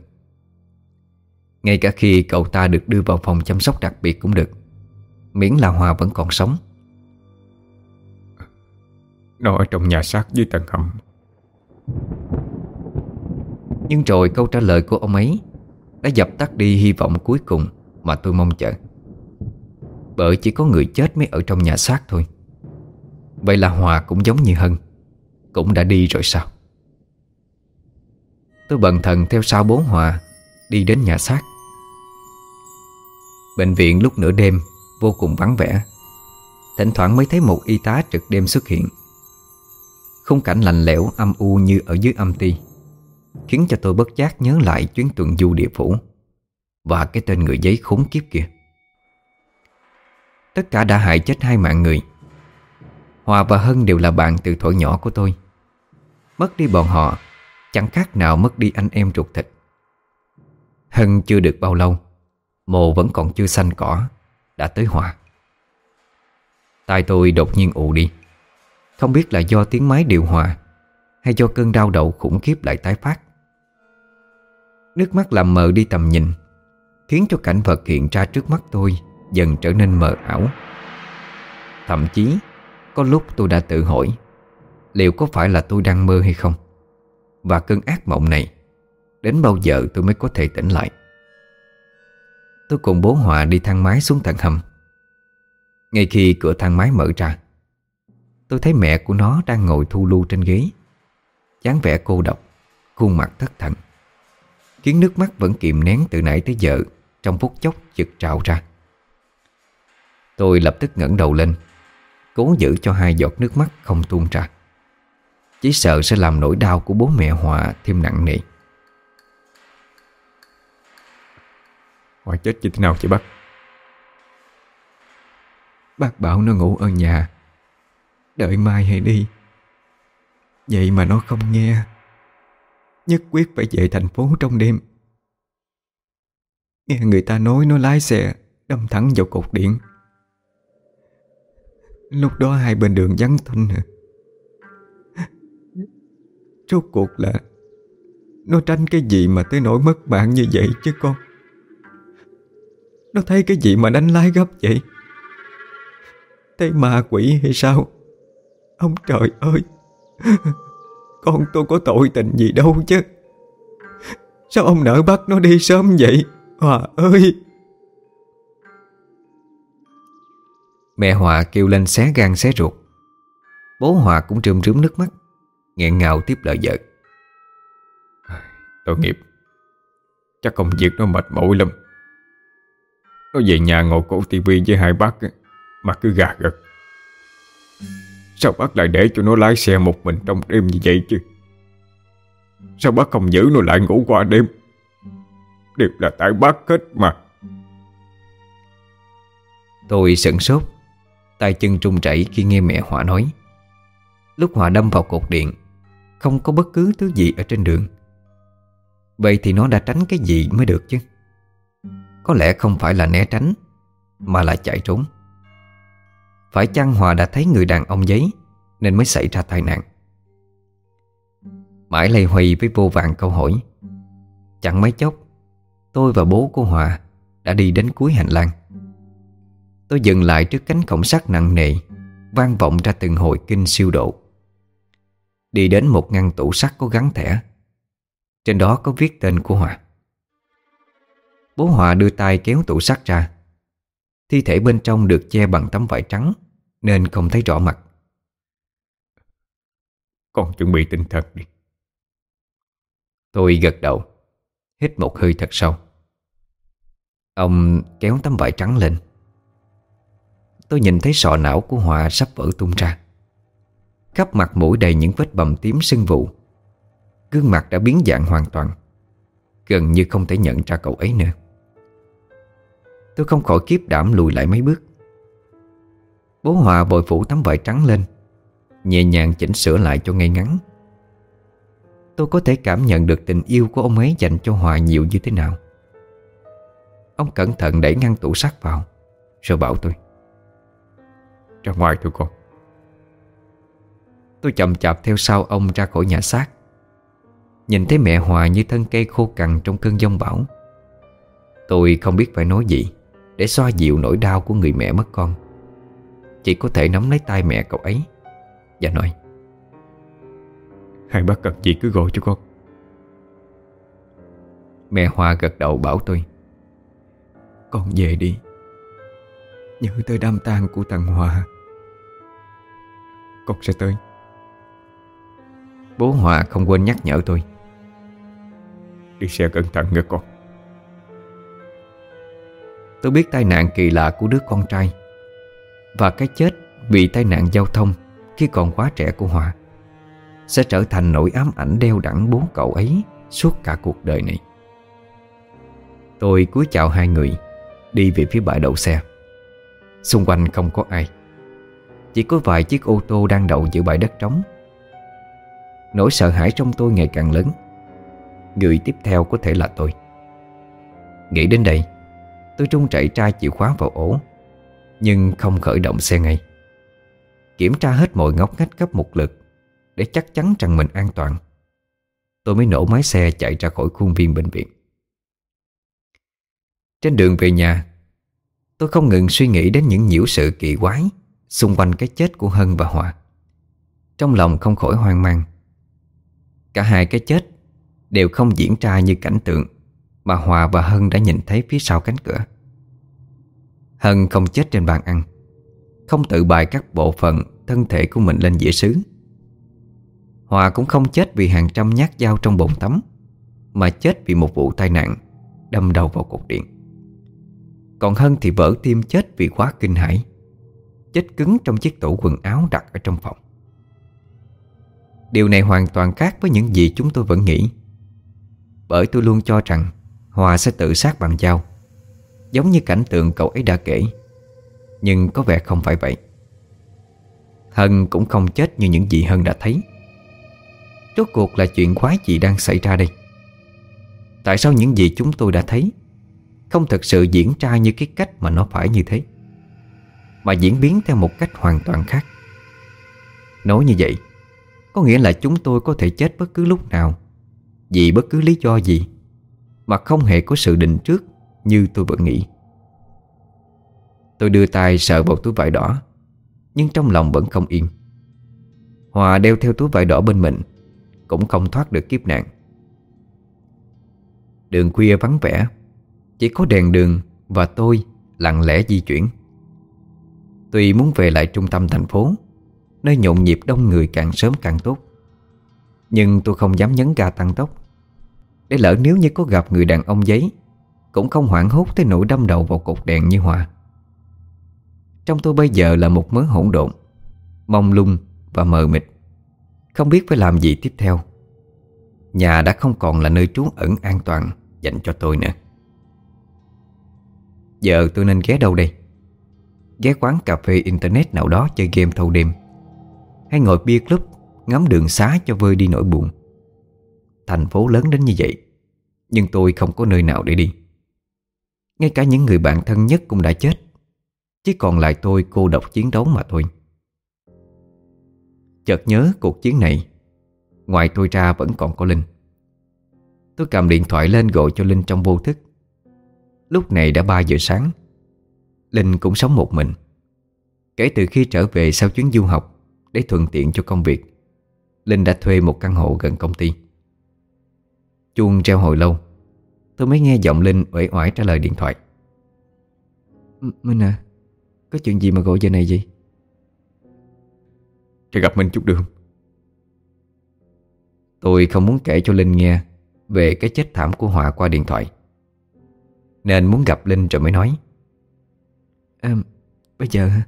Ngay cả khi cậu ta được đưa vào phòng chăm sóc đặc biệt cũng được Miễn là Hòa vẫn còn sống. Nó ở trong nhà xác dưới tầng hầm. Nhưng rồi câu trả lời của ông ấy Đã dập tắt đi hy vọng cuối cùng Mà tôi mong chờ. Bởi chỉ có người chết mới ở trong nhà xác thôi. Vậy là Hòa cũng giống như Hân Cũng đã đi rồi sao Tôi bần thần theo sau bố Hòa, Đi đến nhà xác. Bệnh viện lúc nửa đêm Vô cùng vắng vẻ. Thỉnh thoảng mới thấy một y tá trực đêm xuất hiện. Khung cảnh lạnh lẽo, âm u như ở dưới âm ti, Khiến cho tôi bất giác nhớ lại chuyến tuần du địa phủ Và cái tên người giấy khốn kiếp kia. Tất cả đã hại chết hai mạng người. Hòa và Hân đều là bạn từ thuở nhỏ của tôi. Mất đi bọn họ Chẳng khác nào mất đi anh em ruột thịt. Hân chưa được bao lâu, Mồ vẫn còn chưa xanh cỏ, Đã tới Hòa. Tai tôi đột nhiên ù đi. Không biết là do tiếng máy điều hòa, Hay do cơn đau đầu khủng khiếp lại tái phát. Nước mắt làm mờ đi tầm nhìn, Khiến cho cảnh vật hiện ra trước mắt tôi Dần trở nên mờ ảo. Thậm chí, Có lúc tôi đã tự hỏi, Liệu có phải là tôi đang mơ hay không? Và cơn ác mộng này, Đến bao giờ tôi mới có thể tỉnh lại? Tôi cùng bố Hòa đi thang máy xuống tầng hầm. Ngay khi cửa thang máy mở ra, Tôi thấy mẹ của nó đang ngồi thu lưu trên ghế, dáng vẻ cô độc, Khuôn mặt thất thần. Khiến nước mắt vẫn kìm nén từ nãy tới giờ Trong phút chốc giật trào ra. Tôi lập tức ngẩng đầu lên, Cố giữ cho hai giọt nước mắt không tuôn ra. Chỉ sợ sẽ làm nỗi đau của bố mẹ Hòa thêm nặng nề. Hòa chết như thế nào chị bác? Bác bảo nó ngủ ở nhà. Đợi mai hay đi. Vậy mà nó không nghe. Nhất quyết phải về thành phố trong đêm. Nghe người ta nói nó lái xe Đâm thẳng vào cột điện. Lúc đó hai bên đường vắng thinh Rốt cuộc là Nó tranh cái gì mà tới nỗi mất mạng như vậy chứ con? Nó thấy cái gì mà đánh lái gấp vậy? Thấy ma quỷ hay sao? Ông trời ơi! Con tôi có tội tình gì đâu chứ? Sao ông nỡ bắt nó đi sớm vậy? Hòa ơi! Mẹ Hòa kêu lên xé gan xé ruột. Bố Hòa cũng trơm rướm nước mắt nghẹn ngào tiếp lời vợ. Tội nghiệp. Chắc công việc nó mệt mỏi lắm. Nó về nhà ngồi cổ tivi với hai bác Mà cứ gà gật. Sao bác lại để cho nó lái xe một mình trong đêm như vậy chứ? Sao bác không giữ nó lại ngủ qua đêm? Đều là tại bác hết mà. Tôi sửng sốt tay chân trung chảy khi nghe mẹ Họa nói. Lúc Họa đâm vào cột điện không có bất cứ thứ gì ở trên đường. Vậy thì nó đã tránh cái gì mới được chứ? Có lẽ không phải là né tránh, Mà là chạy trốn. Phải chăng Hòa đã thấy người đàn ông giấy Nên mới xảy ra tai nạn? Mãi lây hoay với vô vàng câu hỏi. Chẳng mấy chốc, Tôi và bố của Hòa Đã đi đến cuối hành lang. Tôi dừng lại trước cánh cổng sắt nặng nề, vang vọng ra từng hồi kinh siêu độ. Đi đến một ngăn tủ sắt có gắn thẻ. Trên đó có viết tên của Hòa. Bố Hòa đưa tay kéo tủ sắt ra. Thi thể bên trong được che bằng tấm vải trắng Nên không thấy rõ mặt. Con chuẩn bị tinh thần đi. Tôi gật đầu Hít một hơi thật sâu. Ông kéo tấm vải trắng lên. Tôi nhìn thấy sọ não của Hòa sắp vỡ tung ra Khắp mặt mũi đầy những vết bầm tím sưng vụ Gương mặt đã biến dạng hoàn toàn, Gần như không thể nhận ra cậu ấy nữa. Tôi không khỏi kiếp đảm lùi lại mấy bước. Bố Hòa bồi phủ tấm vải trắng lên, Nhẹ nhàng chỉnh sửa lại cho ngay ngắn. Tôi có thể cảm nhận được tình yêu của ông ấy dành cho Hòa nhiều như thế nào. Ông cẩn thận đẩy ngăn tủ sắt vào, Rồi bảo tôi. Ra ngoài thôi con. Tôi chậm chạp theo sau ông ra khỏi nhà xác. Nhìn thấy mẹ Hòa như thân cây khô cằn trong cơn giông bão. Tôi không biết phải nói gì Để xoa dịu nỗi đau của người mẹ mất con. Chỉ có thể nắm lấy tay mẹ cậu ấy Và nói Hai bác cần gì cứ gọi cho con. Mẹ Hòa gật đầu bảo tôi Con về đi. Nhớ tới đám tang của thằng Hòa. Con sẽ tới Bố Hòa không quên nhắc nhở tôi. Đi xe cẩn thận nghe con. Tôi biết tai nạn kỳ lạ của đứa con trai Và cái chết vì tai nạn giao thông Khi còn quá trẻ của Hòa Sẽ trở thành nỗi ám ảnh đeo đẳng bố cậu ấy Suốt cả cuộc đời này. Tôi cúi chào hai người Đi về phía bãi đậu xe. Xung quanh không có ai Chỉ có vài chiếc ô tô đang đậu giữa bãi đất trống Nỗi sợ hãi trong tôi ngày càng lớn. Người tiếp theo có thể là tôi. Nghĩ đến đây, Tôi trung chạy tra chìa khóa vào ổ, Nhưng không khởi động xe ngay. Kiểm tra hết mọi ngóc ngách cấp một lượt Để chắc chắn rằng mình an toàn. Tôi mới nổ máy xe chạy ra khỏi khuôn viên bệnh viện. Trên đường về nhà, Tôi không ngừng suy nghĩ đến những nhiễu sự kỳ quái Xung quanh cái chết của Hân và Hòa. Trong lòng không khỏi hoang mang. Cả hai cái chết Đều không diễn ra như cảnh tượng Mà Hòa và Hân đã nhìn thấy phía sau cánh cửa. Hân không chết trên bàn ăn, Không tự bài các bộ phận Thân thể của mình lên dĩa sứ. Hòa cũng không chết vì hàng trăm nhát dao trong bồn tắm, Mà chết vì một vụ tai nạn Đâm đầu vào cột điện. Còn Hân thì vỡ tim chết vì quá kinh hãi, Chết cứng trong chiếc tủ quần áo đặt ở trong phòng. Điều này hoàn toàn khác với những gì chúng tôi vẫn nghĩ. Bởi tôi luôn cho rằng Hòa sẽ tự sát bằng dao, Giống như cảnh tượng cậu ấy đã kể. Nhưng có vẻ không phải vậy. Hân cũng không chết như những gì Hân đã thấy. Rốt cuộc là chuyện quái gì đang xảy ra đây? Tại sao những gì chúng tôi đã thấy Không thực sự diễn ra như cái cách mà nó phải như thế, Mà diễn biến theo một cách hoàn toàn khác? Nói như vậy có nghĩa là chúng tôi có thể chết bất cứ lúc nào. Vì bất cứ lý do gì Mà không hề có sự định trước Như tôi vẫn nghĩ. Tôi đưa tay sợ vào túi vải đỏ, Nhưng trong lòng vẫn không yên. Hòa đeo theo túi vải đỏ bên mình, cũng không thoát được kiếp nạn. Đường khuya vắng vẻ, Chỉ có đèn đường và tôi lặng lẽ di chuyển. Tuy muốn về lại trung tâm thành phố Nơi nhộn nhịp đông người càng sớm càng tốt. Nhưng tôi không dám nhấn ga tăng tốc. Để lỡ nếu như có gặp người đàn ông giấy, Cũng không hoảng hốt tới nỗi đâm đầu vào cột đèn như Hòa. Trong tôi bây giờ là một mớ hỗn độn, Mông lung và mờ mịt. Không biết phải làm gì tiếp theo. Nhà đã không còn là nơi trú ẩn an toàn Dành cho tôi nữa. Giờ tôi nên ghé đâu đây? Ghé quán cà phê internet nào đó chơi game thâu đêm. Hay ngồi bia club, Ngắm đường xá cho vơi đi nỗi buồn. Thành phố lớn đến như vậy, Nhưng tôi không có nơi nào để đi. Ngay cả những người bạn thân nhất cũng đã chết, Chỉ còn lại tôi cô độc chiến đấu mà thôi. Chợt nhớ cuộc chiến này, Ngoài tôi ra vẫn còn có Linh. Tôi cầm điện thoại lên gọi cho Linh trong vô thức. Lúc này đã 3 giờ sáng, Linh cũng sống một mình. Kể từ khi trở về sau chuyến du học để thuận tiện cho công việc. Linh đã thuê một căn hộ gần công ty. Chuông treo hồi lâu. Tôi mới nghe giọng Linh uể oải trả lời điện thoại. Minh à Có chuyện gì mà gọi giờ này vậy? Thì gặp mình chút được không? Tôi không muốn kể cho Linh nghe Về cái chết thảm của Hòa qua điện thoại. Nên muốn gặp Linh rồi mới nói. À bây giờ hả?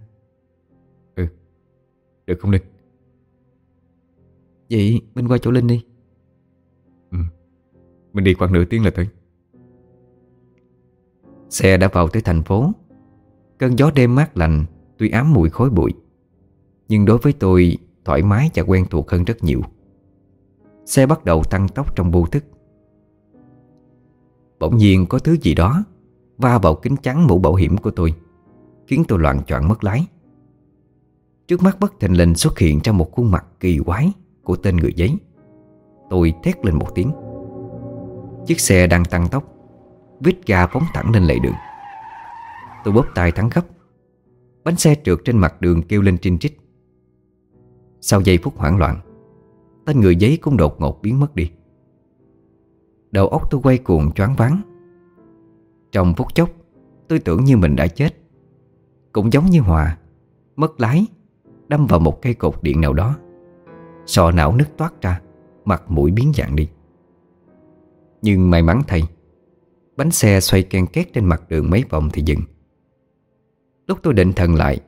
Được không Linh? Vậy mình qua chỗ Linh đi. Ừ. Mình đi khoảng nửa tiếng là tới. Xe đã vào tới thành phố. Cơn gió đêm mát lành Tuy ám mùi khói bụi nhưng đối với tôi thoải mái và quen thuộc hơn rất nhiều. Xe bắt đầu tăng tốc trong vô thức. Bỗng nhiên có thứ gì đó Va vào kính chắn mũ bảo hiểm của tôi Khiến tôi loạn choạng mất lái Trước mắt bất thình lình xuất hiện ra một khuôn mặt kỳ quái Của tên người giấy. Tôi thét lên một tiếng. Chiếc xe đang tăng tốc, Vít ga phóng thẳng lên lề đường. Tôi bóp tay thắng gấp. Bánh xe trượt trên mặt đường kêu lên trinh trích. Sau giây phút hoảng loạn, Tên người giấy cũng đột ngột biến mất đi. Đầu óc tôi quay cuồng choáng váng. Trong phút chốc, Tôi tưởng như mình đã chết. Cũng giống như Hòa, Mất lái Đâm vào một cây cột điện nào đó. Sọ não nứt toát ra, Mặt mũi biến dạng đi. Nhưng may mắn thay, Bánh xe xoay ken két trên mặt đường mấy vòng thì dừng. Lúc tôi định thần lại,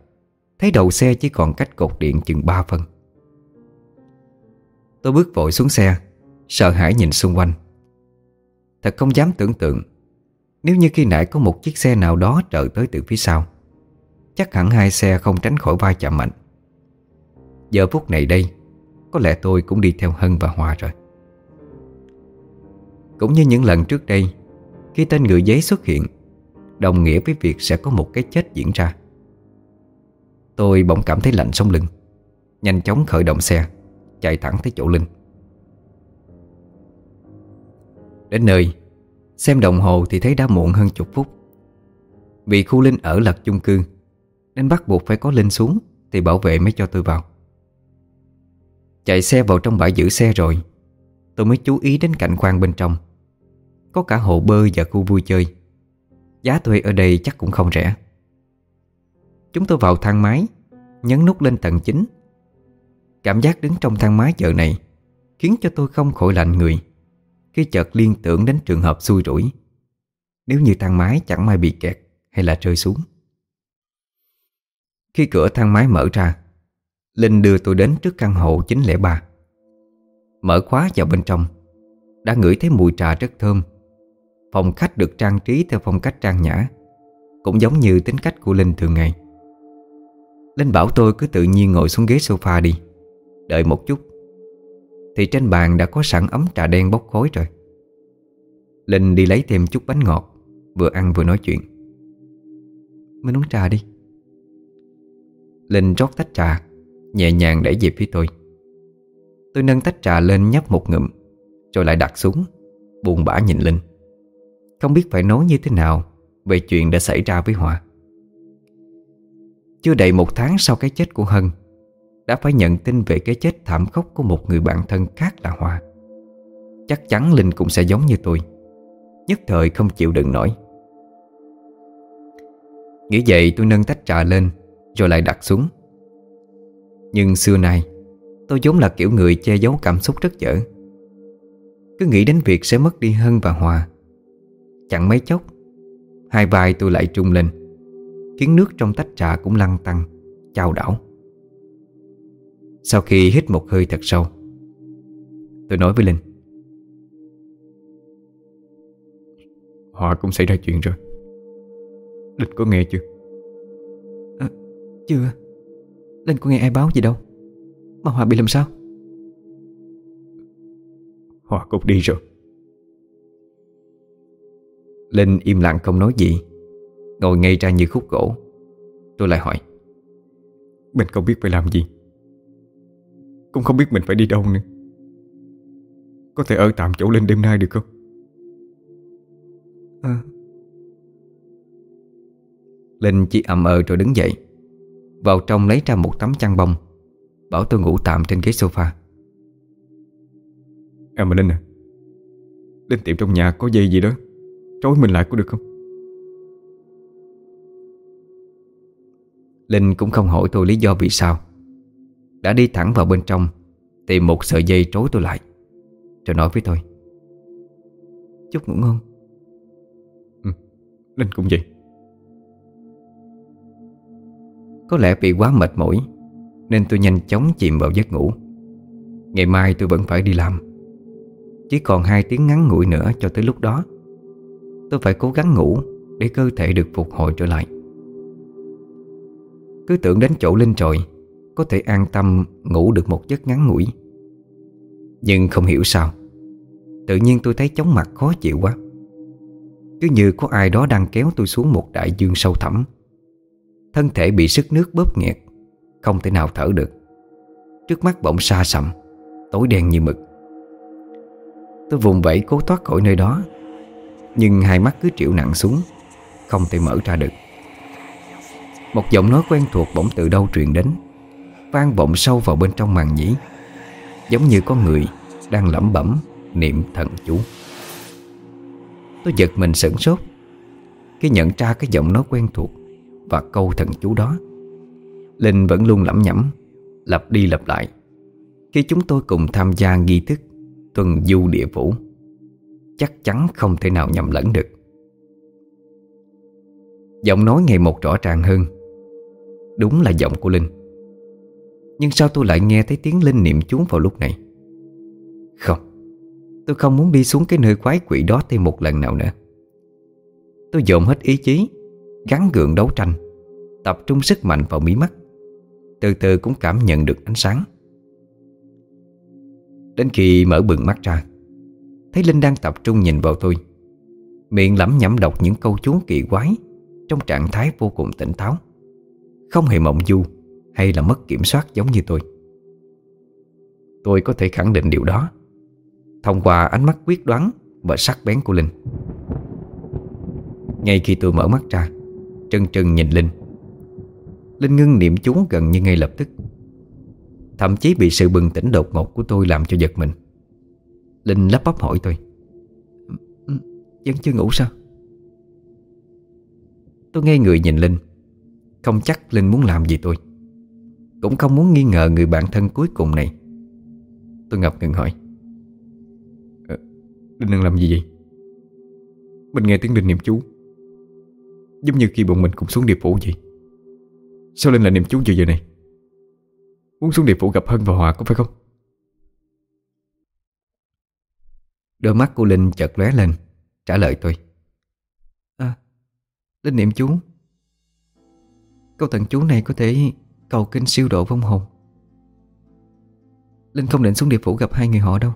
Thấy đầu xe chỉ còn cách cột điện chừng 3 phân. Tôi bước vội xuống xe, Sợ hãi nhìn xung quanh. Thật không dám tưởng tượng, Nếu như khi nãy có một chiếc xe nào đó trợ tới từ phía sau, Chắc hẳn hai xe không tránh khỏi vai chạm mạnh. Giờ phút này đây, Có lẽ tôi cũng đi theo Hân và Hòa rồi. Cũng như những lần trước đây, Khi tên người giấy xuất hiện, Đồng nghĩa với việc sẽ có một cái chết diễn ra. Tôi bỗng cảm thấy lạnh sống lưng, Nhanh chóng khởi động xe, Chạy thẳng tới chỗ Linh. Đến nơi, Xem đồng hồ thì thấy đã muộn hơn chục phút. Vì khu Linh ở là chung cư, Nên bắt buộc phải có Linh xuống Thì bảo vệ mới cho tôi vào. Chạy xe vào trong bãi giữ xe rồi. Tôi mới chú ý đến cảnh quan bên trong. Có cả hồ bơi và khu vui chơi. Giá thuê ở đây chắc cũng không rẻ. Chúng tôi vào thang máy, Nhấn nút lên tầng 9 Cảm giác đứng trong thang máy chợ này Khiến cho tôi không khỏi lạnh người Khi chợt liên tưởng đến trường hợp xui rủi. Nếu như thang máy chẳng may bị kẹt Hay là rơi xuống. Khi cửa thang máy mở ra Linh đưa tôi đến trước căn hộ 903 Mở khóa vào bên trong, Đã ngửi thấy mùi trà rất thơm. Phòng khách được trang trí theo phong cách trang nhã, Cũng giống như tính cách của Linh thường ngày. Linh bảo tôi cứ tự nhiên ngồi xuống ghế sofa đi, Đợi một chút. Thì trên bàn đã có sẵn ấm trà đen bốc khói rồi. Linh đi lấy thêm chút bánh ngọt, Vừa ăn vừa nói chuyện. Mình uống trà đi. Linh rót tách trà. Nhẹ nhàng đẩy về phía tôi. Tôi nâng tách trà lên nhấp một ngụm, Rồi lại đặt xuống, Buồn bã nhìn Linh. Không biết phải nói như thế nào Về chuyện đã xảy ra với Hòa. Chưa đầy một tháng sau cái chết của Hân, Đã phải nhận tin về cái chết thảm khốc Của một người bạn thân khác là Hòa. Chắc chắn Linh cũng sẽ giống như tôi, Nhất thời không chịu đựng nổi. Nghĩ vậy tôi nâng tách trà lên, Rồi lại đặt xuống nhưng xưa nay Tôi vốn là kiểu người che giấu cảm xúc rất dở. Cứ nghĩ đến việc sẽ mất đi Hân và Hòa Chẳng mấy chốc Hai vai tôi lại trung lên Khiến nước trong tách trà cũng lăn tăng Chao đảo. Sau khi hít một hơi thật sâu Tôi nói với Linh. Hòa cũng xảy ra chuyện rồi. Linh có nghe chưa? À, Chưa Linh có nghe ai báo gì đâu. Mà Hòa bị làm sao? Hòa cũng đi rồi. Linh im lặng không nói gì. Ngồi ngay ra như khúc gỗ. Tôi lại hỏi Mình không biết phải làm gì. Cũng không biết mình phải đi đâu nữa. Có thể ở tạm chỗ Linh đêm nay được không? À Linh chỉ ậm ờ rồi đứng dậy vào trong lấy ra một tấm chăn bông. Bảo tôi ngủ tạm trên ghế sofa. À mà Linh à Linh tiệm trong nhà có dây gì đó? Trói mình lại có được không? Linh cũng không hỏi tôi lý do vì sao. Đã đi thẳng vào bên trong Tìm một sợi dây trối tôi lại. Rồi nói với tôi. Chúc ngủ ngon. Ừ, Linh cũng vậy Có lẽ vì quá mệt mỏi, Nên tôi nhanh chóng chìm vào giấc ngủ. Ngày mai tôi vẫn phải đi làm. Chỉ còn hai tiếng ngắn ngủi nữa cho tới lúc đó. Tôi phải cố gắng ngủ Để cơ thể được phục hồi trở lại. Cứ tưởng đến chỗ Linh rồi Có thể an tâm ngủ được một giấc ngắn ngủi. Nhưng không hiểu sao, Tự nhiên tôi thấy chóng mặt khó chịu quá. Cứ như có ai đó đang kéo tôi xuống một đại dương sâu thẳm. Thân thể bị sức nước bóp nghẹt, Không thể nào thở được. Trước mắt bỗng xa sầm, Tối đen như mực. Tôi vùng vẫy cố thoát khỏi nơi đó, Nhưng hai mắt cứ triệu nặng xuống, Không thể mở ra được. Một giọng nói quen thuộc bỗng từ đâu truyền đến, Vang vọng sâu vào bên trong màn nhĩ, Giống như có người Đang lẩm bẩm niệm thần chú. Tôi giật mình sửng sốt Khi nhận ra cái giọng nói quen thuộc và câu thần chú đó. Linh vẫn luôn lẩm nhẩm, Lặp đi lặp lại. Khi chúng tôi cùng tham gia nghi thức Tuần du địa phủ, Chắc chắn không thể nào nhầm lẫn được. Giọng nói ngày một rõ ràng hơn. Đúng là giọng của Linh. Nhưng sao tôi lại nghe thấy tiếng Linh niệm chú vào lúc này? Không, Tôi không muốn đi xuống cái nơi quái quỷ đó thêm một lần nào nữa. Tôi dồn hết ý chí Gắn gượng đấu tranh, Tập trung sức mạnh vào mí mắt, Từ từ cũng cảm nhận được ánh sáng. Đến khi mở bừng mắt ra, Thấy Linh đang tập trung nhìn vào tôi, Miệng lẩm nhẩm đọc những câu chú kỳ quái Trong trạng thái vô cùng tỉnh táo, Không hề mộng du Hay là mất kiểm soát giống như tôi. Tôi có thể khẳng định điều đó Thông qua ánh mắt quyết đoán Và sắc bén của Linh. Ngay khi tôi mở mắt ra Trân trân nhìn Linh. Linh ngưng niệm chú gần như ngay lập tức. Thậm chí bị sự bừng tỉnh đột ngột của tôi làm cho giật mình. Linh lắp bắp hỏi tôi Vẫn chưa ngủ sao? Tôi nghe người nhìn Linh, Không chắc Linh muốn làm gì tôi. Cũng không muốn nghi ngờ người bạn thân cuối cùng này. Tôi ngập ngừng hỏi ờ, Linh đang làm gì vậy? Mình nghe tiếng Linh niệm chú. Giống như khi bọn mình cùng xuống địa phủ vậy. Sao Linh lại niệm chú vào giờ này? Muốn xuống địa phủ gặp Hân và Hòa có phải không? Đôi mắt của Linh chợt lóe lên, Trả lời tôi. À Linh niệm chú. Câu thần chú này có thể cầu kinh siêu độ vong hồn. Linh không định xuống địa phủ gặp hai người họ đâu.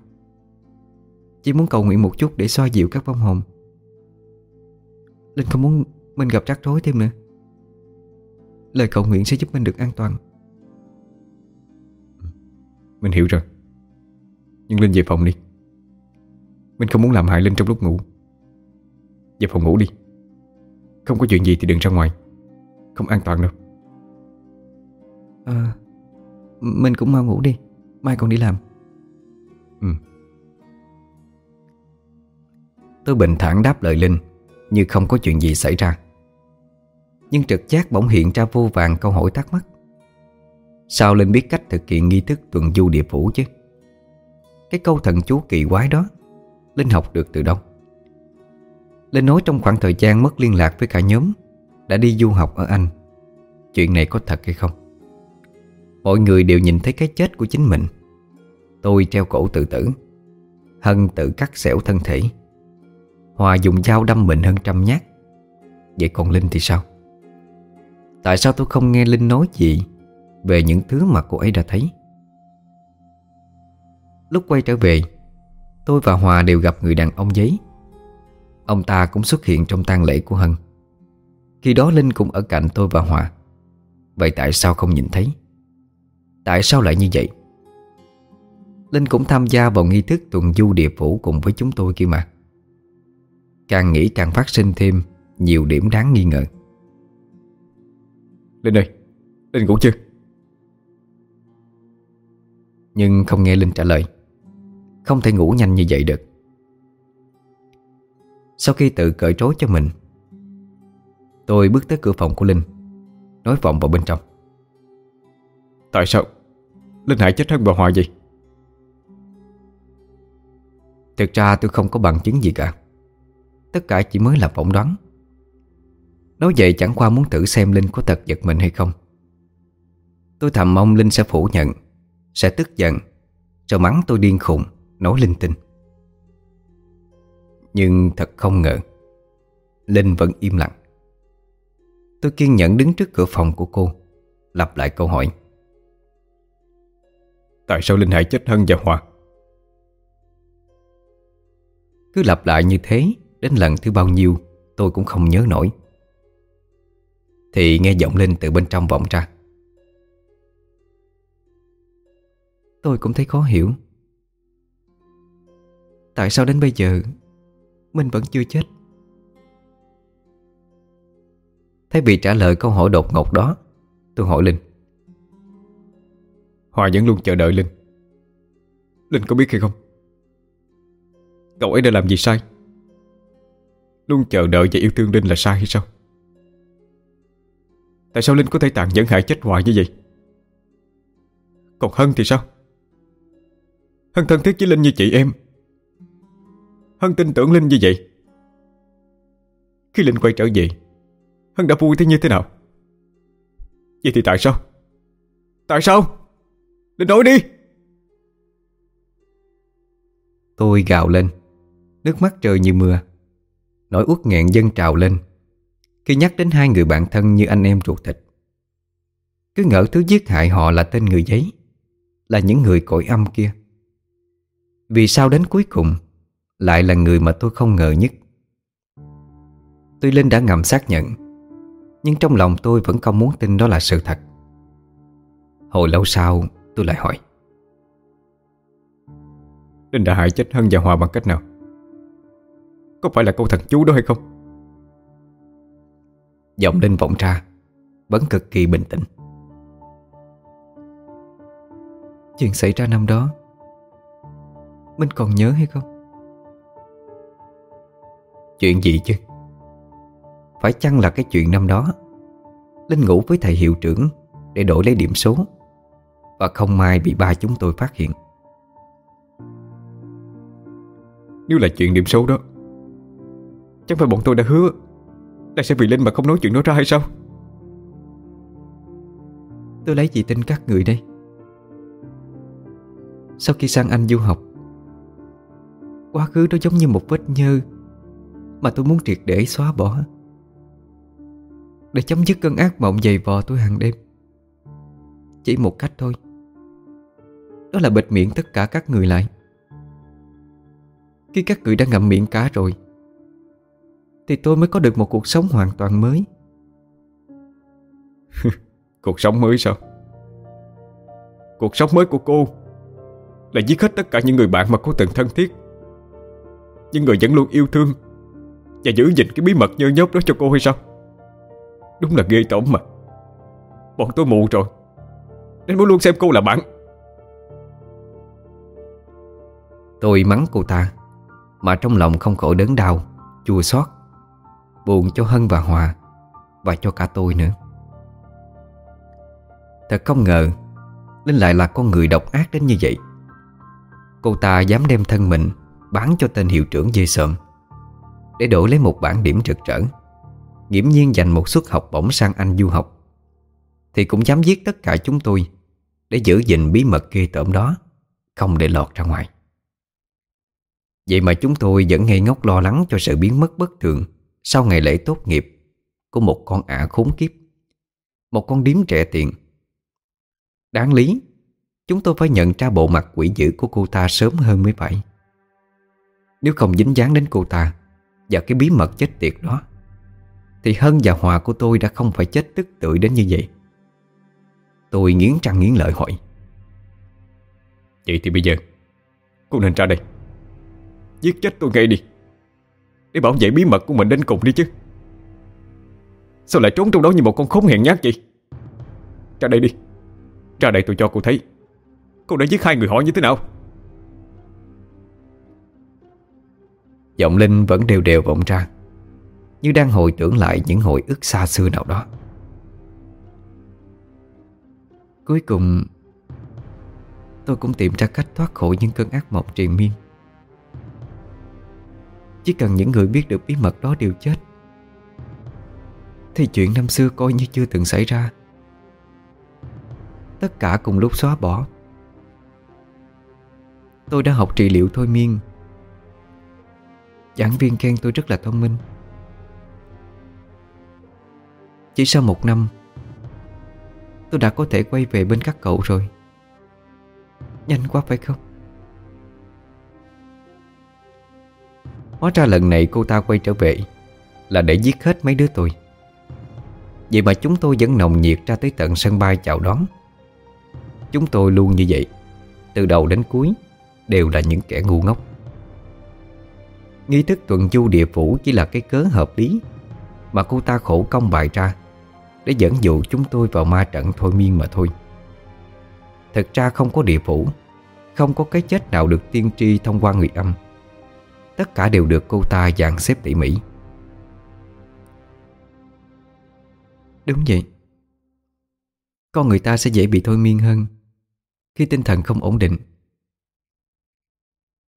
Chỉ muốn cầu nguyện một chút để xoa dịu các vong hồn. Linh không muốn mình gặp rắc rối thêm nữa. Lời cầu nguyện sẽ giúp mình được an toàn. Mình hiểu rồi. Nhưng Linh về phòng đi. Mình không muốn làm hại Linh trong lúc ngủ. Về phòng ngủ đi. Không có chuyện gì thì đừng ra ngoài. Không an toàn đâu. À Mình cũng mau ngủ đi. Mai còn đi làm. Ừ. Tôi bình thản đáp lời Linh Như không có chuyện gì xảy ra nhưng trực giác bỗng hiện ra vô vàng câu hỏi thắc mắc. Sao Linh biết cách thực hiện nghi thức tuần du địa phủ chứ? Cái câu thần chú kỳ quái đó, Linh học được từ đâu? Linh nói trong khoảng thời gian mất liên lạc với cả nhóm, Đã đi du học ở Anh. Chuyện này có thật hay không? Mọi người đều nhìn thấy cái chết của chính mình. Tôi treo cổ tự tử, Hân tự cắt xẻo thân thể. Hòa dùng dao đâm mình hơn trăm nhát. Vậy còn Linh thì sao? Tại sao tôi không nghe Linh nói gì Về những thứ mà cô ấy đã thấy? Lúc quay trở về, Tôi và Hòa đều gặp người đàn ông giấy. Ông ta cũng xuất hiện trong tang lễ của Hân. Khi đó Linh cũng ở cạnh tôi và Hòa. Vậy tại sao không nhìn thấy? Tại sao lại như vậy? Linh cũng tham gia vào nghi thức tuần du địa phủ cùng với chúng tôi kia mà. Càng nghĩ càng phát sinh thêm Nhiều điểm đáng nghi ngờ. Linh ơi Linh ngủ chưa? Nhưng không nghe Linh trả lời. Không thể ngủ nhanh như vậy được. Sau khi tự cởi trối cho mình Tôi bước tới cửa phòng của Linh Nói vọng vào bên trong. Tại sao? Linh Hải chết hơn bà Hòa vậy? Thực ra tôi không có bằng chứng gì cả. Tất cả chỉ mới là phỏng đoán Nói vậy chẳng qua muốn thử xem Linh có thật giật mình hay không. Tôi thầm mong Linh sẽ phủ nhận Sẽ tức giận Rồi mắng tôi điên khùng Nói linh tinh. Nhưng thật không ngờ Linh vẫn im lặng. Tôi kiên nhẫn đứng trước cửa phòng của cô Lặp lại câu hỏi. Tại sao Linh Hải chết hơn và Hòa? Cứ lặp lại như thế Đến lần thứ bao nhiêu Tôi cũng không nhớ nổi thì nghe giọng Linh từ bên trong vọng ra. Tôi cũng thấy khó hiểu. Tại sao đến bây giờ mình vẫn chưa chết? Thấy bị trả lời câu hỏi đột ngột đó, Tôi hỏi Linh. Hòa vẫn luôn chờ đợi Linh. Linh có biết hay không? Cậu ấy đã làm gì sai? Luôn chờ đợi và yêu thương Linh là sai hay sao? Tại sao Linh có thể tàn nhẫn hại chết hoài như vậy? Còn Hân thì sao? Hân thân thiết với Linh như chị em. Hân tin tưởng Linh như vậy. Khi Linh quay trở về, Hân đã vui thế như thế nào? Vậy thì tại sao? Tại sao? Linh nói đi! Tôi gào lên, Nước mắt rơi như mưa. Nỗi uất nghẹn dâng trào lên. Khi nhắc đến hai người bạn thân như anh em ruột thịt. Cứ ngỡ thứ giết hại họ là tên người giấy, Là những người cõi âm kia. Vì sao đến cuối cùng Lại là người mà tôi không ngờ nhất? Tuy Linh đã ngầm xác nhận, Nhưng trong lòng tôi vẫn không muốn tin đó là sự thật. Hồi lâu sau, tôi lại hỏi. Linh đã hại chết Hân và Hòa bằng cách nào? Có phải là câu thần chú đó hay không? Giọng Linh vọng ra, Vẫn cực kỳ bình tĩnh. Chuyện xảy ra năm đó, Minh còn nhớ hay không? Chuyện gì chứ? Phải chăng là cái chuyện năm đó, Linh ngủ với thầy hiệu trưởng Để đổi lấy điểm số Và không may bị ba chúng tôi phát hiện? Nếu là chuyện điểm số đó Chẳng phải bọn tôi đã hứa. Là sẽ vì Linh mà không nói chuyện đó ra hay sao? Tôi lấy gì tin các người đây? Sau khi sang Anh du học, Quá khứ đó giống như một vết nhơ Mà tôi muốn triệt để xóa bỏ. Để chấm dứt cơn ác mộng dày vò tôi hàng đêm. Chỉ một cách thôi. Đó là bịt miệng tất cả các người lại. Khi các người đã ngậm miệng cả rồi thì tôi mới có được một cuộc sống hoàn toàn mới. Cuộc sống mới sao? Cuộc sống mới của cô Là giết hết tất cả những người bạn mà cô từng thân thiết. Những người vẫn luôn yêu thương Và giữ gìn cái bí mật nhơ nhóc đó cho cô hay sao? Đúng là ghê tởm mà. Bọn tôi mù rồi. Nên muốn luôn xem cô là bạn. Tôi mắng cô ta Mà trong lòng không khỏi đớn đau Chua xót Buồn cho Hân và Hòa Và cho cả tôi nữa. Thật không ngờ, Linh lại là con người độc ác đến như vậy. Cô ta dám đem thân mình Bán cho tên hiệu trưởng dê sợm Để đổi lấy một bản điểm rực rỡ, Nghiễm nhiên dành một suất học bổng sang Anh du học, Thì cũng dám giết tất cả chúng tôi Để giữ gìn bí mật ghê tởm đó, Không để lọt ra ngoài. Vậy mà chúng tôi vẫn ngây ngốc lo lắng cho sự biến mất bất thường sau ngày lễ tốt nghiệp Của một con ả khốn kiếp. Một con điếm trẻ tiền. Đáng lý, Chúng tôi phải nhận ra bộ mặt quỷ dữ của cô ta sớm hơn mới phải. Nếu không dính dáng đến cô ta Và cái bí mật chết tiệt đó, Thì Hân và Hòa của tôi đã không phải chết tức tưởi đến như vậy. Tôi nghiến răng nghiến lợi hỏi. Vậy thì bây giờ, Cô nên ra đây. Giết chết tôi ngay đi. Để bảo vệ bí mật của mình đến cùng đi chứ. Sao lại trốn trong đó như một con khốn hèn nhát vậy? Ra đây đi. Ra đây tôi cho cô thấy. Cô đã giết hai người họ như thế nào? Giọng Linh vẫn đều đều vọng ra, Như đang hồi tưởng lại những hồi ức xa xưa nào đó. Cuối cùng, Tôi cũng tìm ra cách thoát khỏi những cơn ác mộng triền miên. Chỉ cần những người biết được bí mật đó đều chết. Thì chuyện năm xưa coi như chưa từng xảy ra. Tất cả cùng lúc xóa bỏ. Tôi đã học trị liệu thôi miên. Giảng viên khen tôi rất là thông minh. Chỉ sau một năm, Tôi đã có thể quay về bên các cậu rồi. Nhanh quá phải không? Hóa ra lần này cô ta quay trở về Là để giết hết mấy đứa tôi. Vậy mà chúng tôi vẫn nồng nhiệt ra tới tận sân bay chào đón. Chúng tôi luôn như vậy, Từ đầu đến cuối Đều là những kẻ ngu ngốc. Nghi thức tuần du địa phủ chỉ là cái cớ hợp lý Mà cô ta khổ công bày ra Để dẫn dụ chúng tôi vào ma trận thôi miên mà thôi. Thật ra không có địa phủ, Không có cái chết nào được tiên tri thông qua người âm. Tất cả đều được cô ta dàn xếp tỉ mỉ. Đúng vậy. Con người ta sẽ dễ bị thôi miên hơn Khi tinh thần không ổn định.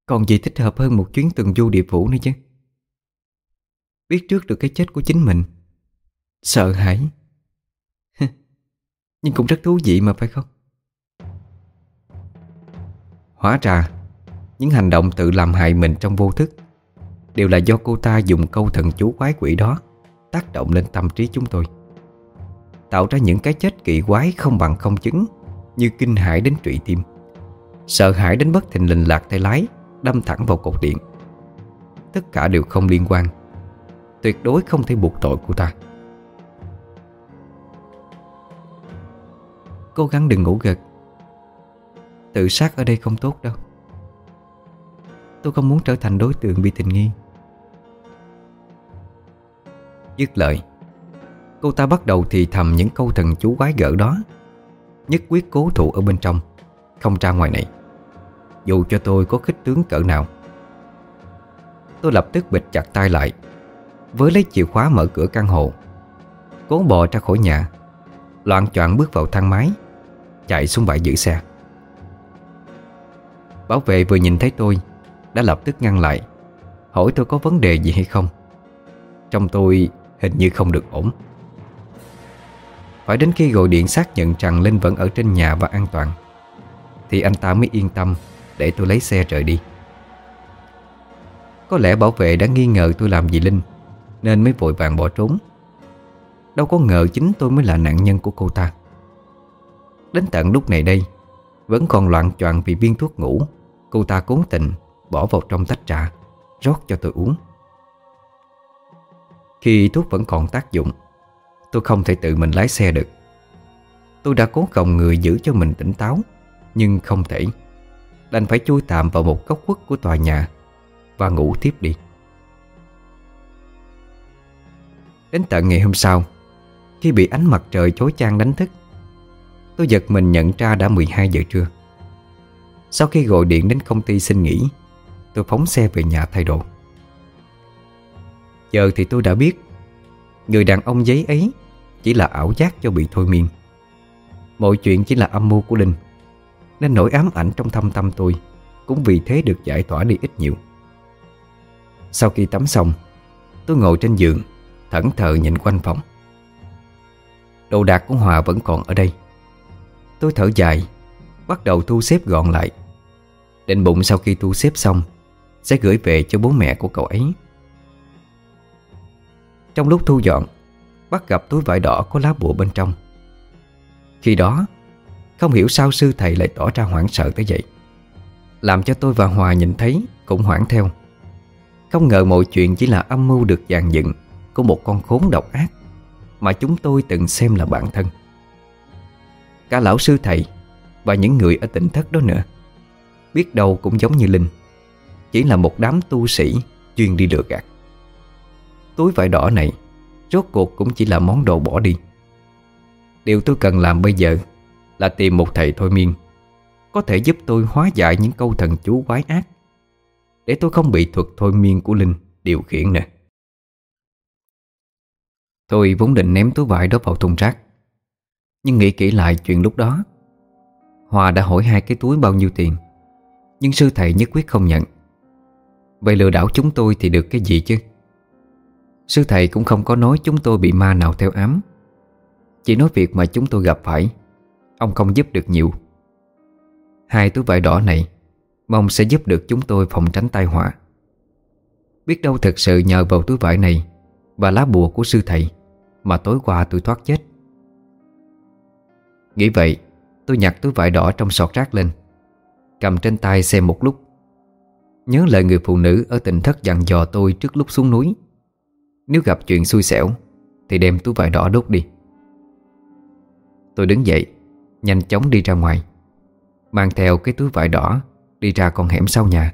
Còn gì thích hợp hơn một chuyến từng du địa phủ nữa chứ? Biết trước được cái chết của chính mình. Sợ hãi. Nhưng cũng rất thú vị mà, phải không? Hóa ra những hành động tự làm hại mình trong vô thức Đều là do cô ta dùng câu thần chú quái quỷ đó Tác động lên tâm trí chúng tôi. Tạo ra những cái chết kỳ quái không bằng không chứng, Như kinh hãi đến trụy tim, Sợ hãi đến bất thình lình lạc tay lái, Đâm thẳng vào cột điện. Tất cả đều không liên quan, Tuyệt đối không thể buộc tội cô ta. Cố gắng đừng ngủ gật. Tự sát ở đây không tốt đâu. Tôi không muốn trở thành đối tượng bị tình nghi. Dứt lời, Cô ta bắt đầu thì thầm những câu thần chú quái gở đó, Nhất quyết cố thủ ở bên trong, Không ra ngoài này. Dù cho tôi có khích tướng cỡ nào. Tôi lập tức bịt chặt tay lại, Với lấy chìa khóa mở cửa căn hộ, Cố bò ra khỏi nhà, Loạn choạng bước vào thang máy, Chạy xuống bãi giữ xe. Bảo vệ vừa nhìn thấy tôi đã lập tức ngăn lại. Hỏi tôi có vấn đề gì hay không? Trong tôi hình như không được ổn. Phải đến khi gọi điện xác nhận rằng Linh vẫn ở trên nhà và an toàn, Thì anh ta mới yên tâm Để tôi lấy xe rời đi. Có lẽ bảo vệ đã nghi ngờ tôi làm gì Linh, Nên mới vội vàng bỏ trốn. Đâu có ngờ chính tôi mới là nạn nhân của cô ta. Đến tận lúc này đây, Vẫn còn loạn choạng vì viên thuốc ngủ, Cô ta cố tình bỏ vào trong tách trà, Rót cho tôi uống. Khi thuốc vẫn còn tác dụng, Tôi không thể tự mình lái xe được. Tôi đã cố gồng người giữ cho mình tỉnh táo, Nhưng không thể. Đành phải chui tạm vào một góc khuất của tòa nhà Và ngủ tiếp đi. Đến tận ngày hôm sau, Khi bị ánh mặt trời chói chang đánh thức, Tôi giật mình nhận ra đã 12 giờ trưa. Sau khi gọi điện đến công ty xin nghỉ Tôi phóng xe về nhà thay đồ. Giờ thì tôi đã biết, Người đàn ông giấy ấy Chỉ là ảo giác cho bị thôi miên. Mọi chuyện chỉ là âm mưu của Linh, Nên nỗi ám ảnh trong thâm tâm tôi Cũng vì thế được giải tỏa đi ít nhiều. Sau khi tắm xong, Tôi ngồi trên giường, Thẫn thờ nhìn quanh phòng. Đồ đạc của Hòa vẫn còn ở đây. Tôi thở dài, Bắt đầu thu xếp gọn lại. Định bụng sau khi thu xếp xong sẽ gửi về cho bố mẹ của cậu ấy. Trong lúc thu dọn, Bắt gặp túi vải đỏ có lá bùa bên trong. Khi đó, Không hiểu sao sư thầy lại tỏ ra hoảng sợ tới vậy. Làm cho tôi và Hòa nhìn thấy Cũng hoảng theo. Không ngờ mọi chuyện chỉ là âm mưu được dàn dựng Của một con khốn độc ác Mà chúng tôi từng xem là bản thân. Cả lão sư thầy Và những người ở tỉnh thất đó nữa, Biết đâu cũng giống như Linh. Chỉ là một đám tu sĩ Chuyên đi lừa gạt. Túi vải đỏ này, Rốt cuộc cũng chỉ là món đồ bỏ đi. Điều tôi cần làm bây giờ Là tìm một thầy thôi miên, Có thể giúp tôi hóa giải những câu thần chú quái ác, Để tôi không bị thuật thôi miên của Linh Điều khiển nè. Tôi vốn định ném túi vải đó vào thùng rác, nhưng nghĩ kỹ lại chuyện lúc đó, Hòa đã hỏi hai cái túi bao nhiêu tiền, Nhưng sư thầy nhất quyết không nhận. Vậy lừa đảo chúng tôi thì được cái gì chứ? Sư thầy cũng không có nói chúng tôi bị ma nào theo ám. Chỉ nói việc mà chúng tôi gặp phải, Ông không giúp được nhiều. Hai túi vải đỏ này, Mong sẽ giúp được chúng tôi phòng tránh tai họa. Biết đâu thật sự nhờ vào túi vải này Và lá bùa của sư thầy Mà tối qua tôi thoát chết. Nghĩ vậy, tôi nhặt túi vải đỏ trong sọt rác lên, Cầm trên tay xem một lúc. Nhớ lời người phụ nữ ở tỉnh thất dặn dò tôi trước lúc xuống núi. Nếu gặp chuyện xui xẻo, Thì đem túi vải đỏ đốt đi. Tôi đứng dậy, Nhanh chóng đi ra ngoài. Mang theo cái túi vải đỏ, Đi ra con hẻm sau nhà.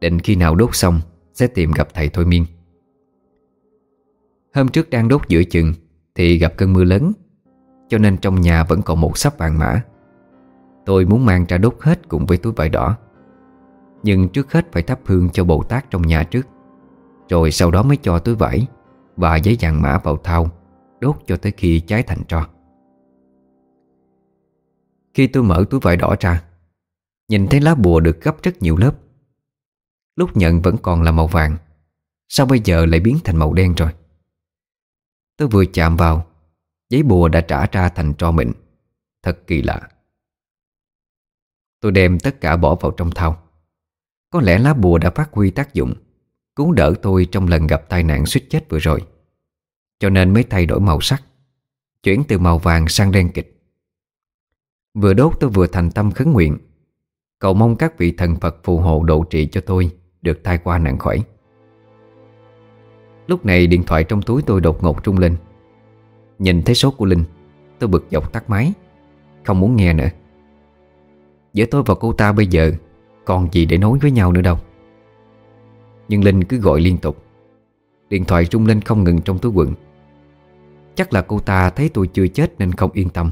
Định khi nào đốt xong, Sẽ tìm gặp thầy Thôi Miên. Hôm trước đang đốt giữa chừng, Thì gặp cơn mưa lớn, cho nên trong nhà vẫn còn một sắp vàng mã. Tôi muốn mang ra đốt hết cùng với túi vải đỏ. Nhưng trước hết phải thắp hương cho Bồ Tát trong nhà trước. Rồi sau đó mới cho túi vải Và giấy vàng mã vào thau, Đốt cho tới khi cháy thành tro. Khi tôi mở túi vải đỏ ra, Nhìn thấy lá bùa được gấp rất nhiều lớp. Lúc nhận vẫn còn là màu vàng, Sao bây giờ lại biến thành màu đen rồi? Tôi vừa chạm vào, Giấy bùa đã trả ra thành tro mịn. Thật kỳ lạ. Tôi đem tất cả bỏ vào trong thau. Có lẽ lá bùa đã phát huy tác dụng, Cứu đỡ tôi trong lần gặp tai nạn suýt chết vừa rồi. Cho nên mới thay đổi màu sắc, Chuyển từ màu vàng sang đen kịch. Vừa đốt tôi vừa thành tâm khấn nguyện, Cầu mong các vị thần Phật phù hộ độ trị cho tôi Được thai qua nạn khỏi. Lúc này điện thoại trong túi tôi đột ngột trung lên. Nhìn thấy số của Linh, Tôi bực dọc tắt máy, Không muốn nghe nữa. Giữa tôi và cô ta bây giờ còn gì để nói với nhau nữa đâu. Nhưng Linh cứ gọi liên tục. Điện thoại rung lên không ngừng trong túi quần. Chắc là cô ta thấy tôi chưa chết nên không yên tâm.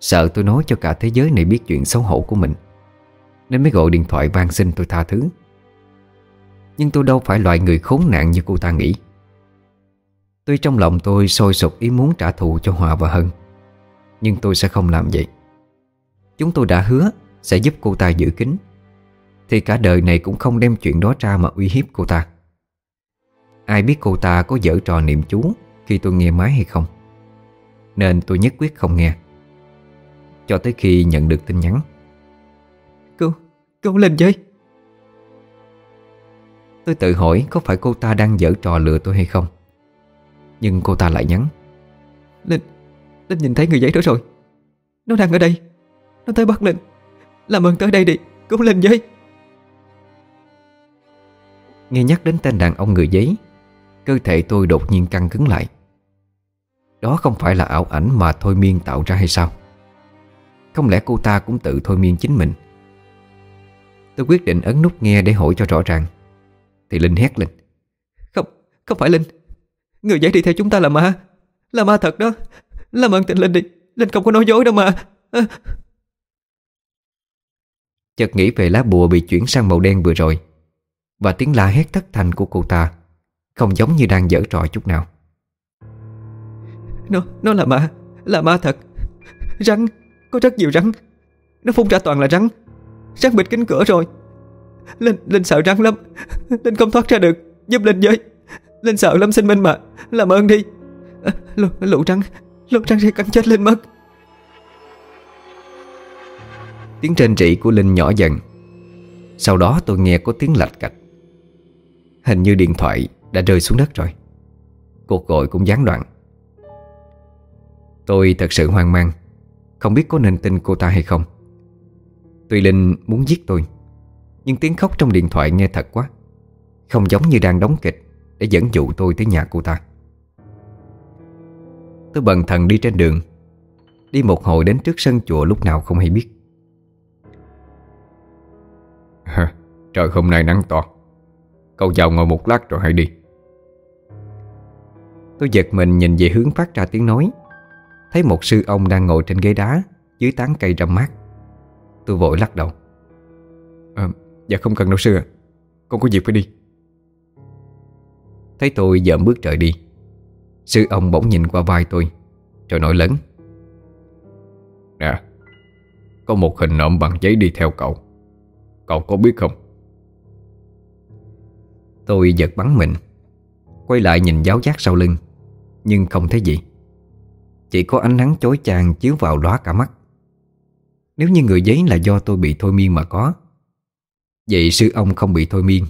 Sợ tôi nói cho cả thế giới này biết chuyện xấu hổ của mình, Nên mới gọi điện thoại van xin tôi tha thứ. Nhưng tôi đâu phải loại người khốn nạn như cô ta nghĩ. Tuy trong lòng tôi sôi sục ý muốn trả thù cho Hòa và Hân, Nhưng tôi sẽ không làm vậy. Chúng tôi đã hứa sẽ giúp cô ta giữ kín. Thì cả đời này cũng không đem chuyện đó ra mà uy hiếp cô ta. Ai biết cô ta có dở trò niệm chú Khi tôi nghe máy hay không? Nên tôi nhất quyết không nghe. Cho tới khi nhận được tin nhắn. Cô, cô lên chơi Tôi tự hỏi có phải cô ta đang dở trò lừa tôi hay không. Nhưng cô ta lại nhắn. Linh, Linh nhìn thấy người giấy đó rồi. Nó đang ở đây. Nó tới bắt Linh. Làm ơn tới đây đi, cô lên với Nghe nhắc đến tên đàn ông người giấy Cơ thể tôi đột nhiên căng cứng lại. Đó không phải là ảo ảnh mà Thôi Miên tạo ra hay sao? Không lẽ cô ta cũng tự Thôi Miên chính mình? Tôi quyết định ấn nút nghe để hỏi cho rõ ràng. Thì Linh hét lên. Không, không phải Linh. Người giấy đi theo chúng ta là ma. Là ma thật đó. Làm ơn tình Linh đi. Linh không có nói dối đâu mà. À. Chợt nghĩ về lá bùa bị chuyển sang màu đen vừa rồi. Và tiếng la hét thất thanh của cô ta Không giống như đang dở trò chút nào. Nó, nó là ma Là ma thật. Rắn, có rất nhiều rắn. Nó phun ra toàn là rắn. Rắn bịt kính cửa rồi. Linh, Linh sợ rắn lắm. Linh không thoát ra được. Giúp Linh với. Linh sợ lắm xin Minh mà. Làm ơn đi. À, lũ, lũ rắn Lũ rắn sẽ cắn chết Linh mất. Tiếng trên trị của Linh nhỏ dần. Sau đó tôi nghe có tiếng lạch cạch Hình như điện thoại đã rơi xuống đất rồi. Cuộc gọi cũng gián đoạn. Tôi thật sự hoang mang. Không biết có nên tin cô ta hay không. Tuy Linh muốn giết tôi, Nhưng tiếng khóc trong điện thoại nghe thật quá. Không giống như đang đóng kịch Để dẫn dụ tôi tới nhà cô ta. Tôi bần thần đi trên đường, Đi một hồi đến trước sân chùa lúc nào không hay biết. Trời hôm nay nắng to. Cậu vào ngồi một lát rồi hãy đi. Tôi giật mình nhìn về hướng phát ra tiếng nói. Thấy một sư ông đang ngồi trên ghế đá Dưới tán cây râm mát. Tôi vội lắc đầu. À, Dạ không cần đâu sư à Con có việc phải đi. Thấy tôi dợm bước trời đi Sư ông bỗng nhìn qua vai tôi Rồi nói lớn. Nè Có một hình nộm bằng giấy đi theo cậu. Cậu có biết không? Tôi giật bắn mình. Quay lại nhìn giáo giác sau lưng, Nhưng không thấy gì. Chỉ có ánh nắng chói chang chiếu vào lóa cả mắt. Nếu như người giấy là do tôi bị thôi miên mà có, Vậy sư ông không bị thôi miên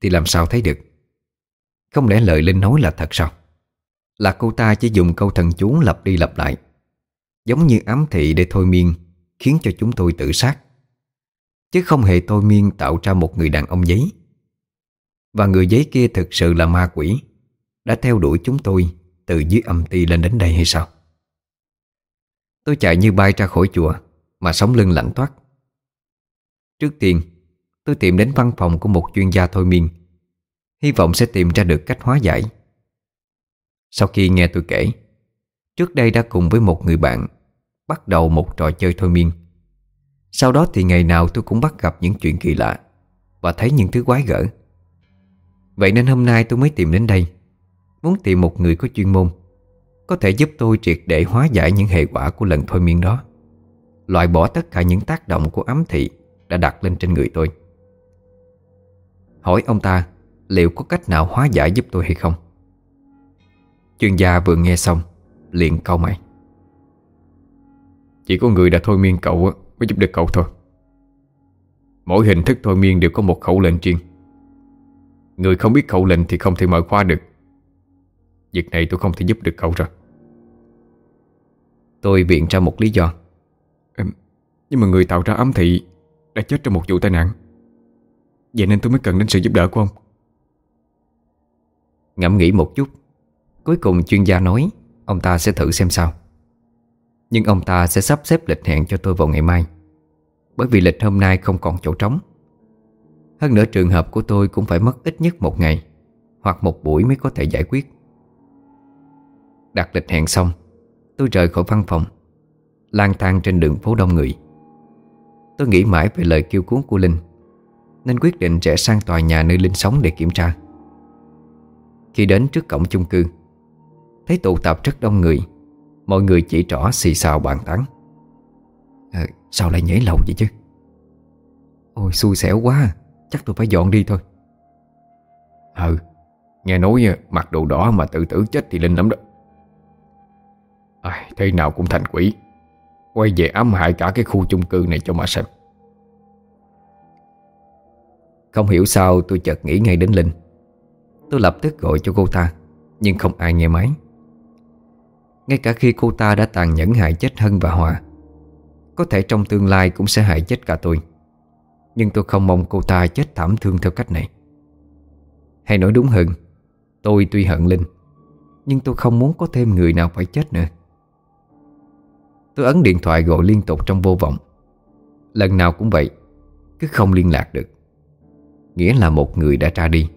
Thì làm sao thấy được? Không lẽ lời Linh nói là thật sao? Là cô ta chỉ dùng câu thần chú lặp đi lặp lại, Giống như ám thị để thôi miên, Khiến cho chúng tôi tự sát. Chứ không hề thôi miên tạo ra một người đàn ông giấy. Và người giấy kia thực sự là ma quỷ. Đã theo đuổi chúng tôi Từ dưới âm ti lên đến đây hay sao? Tôi chạy như bay ra khỏi chùa Mà sống lưng lạnh toát. Trước tiên, Tôi tìm đến văn phòng của một chuyên gia thôi miên. Hy vọng sẽ tìm ra được cách hóa giải. Sau khi nghe tôi kể, Trước đây đã cùng với một người bạn Bắt đầu một trò chơi thôi miên. Sau đó thì ngày nào tôi cũng bắt gặp những chuyện kỳ lạ Và thấy những thứ quái gở. Vậy nên hôm nay tôi mới tìm đến đây, Muốn tìm một người có chuyên môn, Có thể giúp tôi triệt để hóa giải những hệ quả của lần thôi miên đó. Loại bỏ tất cả những tác động của ám thị Đã đặt lên trên người tôi. Hỏi ông ta liệu có cách nào hóa giải giúp tôi hay không? Chuyên gia vừa nghe xong, liền câu mày. Chỉ có người đã thôi miên cậu mới giúp được cậu thôi. Mỗi hình thức thôi miên đều có một khẩu lệnh riêng. Người không biết khẩu lệnh thì không thể mở khóa được. Việc này tôi không thể giúp được cậu rồi. Tôi viện ra một lý do. Nhưng mà người tạo ra ấm thị Đã chết trong một vụ tai nạn. Vậy nên tôi mới cần đến sự giúp đỡ của ông. Ngẫm nghĩ một chút. Cuối cùng chuyên gia nói Ông ta sẽ thử xem sao. Nhưng ông ta sẽ sắp xếp lịch hẹn cho tôi vào ngày mai. Bởi vì lịch hôm nay không còn chỗ trống hơn nữa trường hợp của tôi cũng phải mất ít nhất một ngày Hoặc một buổi mới có thể giải quyết. Đặt lịch hẹn xong Tôi rời khỏi văn phòng lang thang trên đường phố đông người. Tôi nghĩ mãi về lời kêu cuốn của Linh Nên quyết định rẽ sang tòa nhà nơi Linh sống để kiểm tra. Khi đến trước cổng chung cư Thấy tụ tập rất đông người Mọi người chỉ trỏ xì xào bàn tán. À, Sao lại nhảy lầu vậy chứ? Ôi xui xẻo quá à. Chắc tôi phải dọn đi thôi. Ừ Nghe nói mặc đồ đỏ mà tự tử chết thì linh lắm đó. À, Thế nào cũng thành quỷ. Quay về ám hại cả cái khu chung cư này cho mà xem. Không hiểu sao tôi chợt nghĩ ngay đến Linh. Tôi lập tức gọi cho cô ta Nhưng không ai nghe máy. Ngay cả khi cô ta đã tàn nhẫn hại chết Hân và Hòa Có thể trong tương lai cũng sẽ hại chết cả tôi nhưng tôi không mong cô ta chết thảm thương theo cách này. Hay nói đúng hơn, Tôi tuy hận Linh, Nhưng tôi không muốn có thêm người nào phải chết nữa. Tôi ấn điện thoại gọi liên tục trong vô vọng. Lần nào cũng vậy, Cứ không liên lạc được. Nghĩa là một người đã ra đi,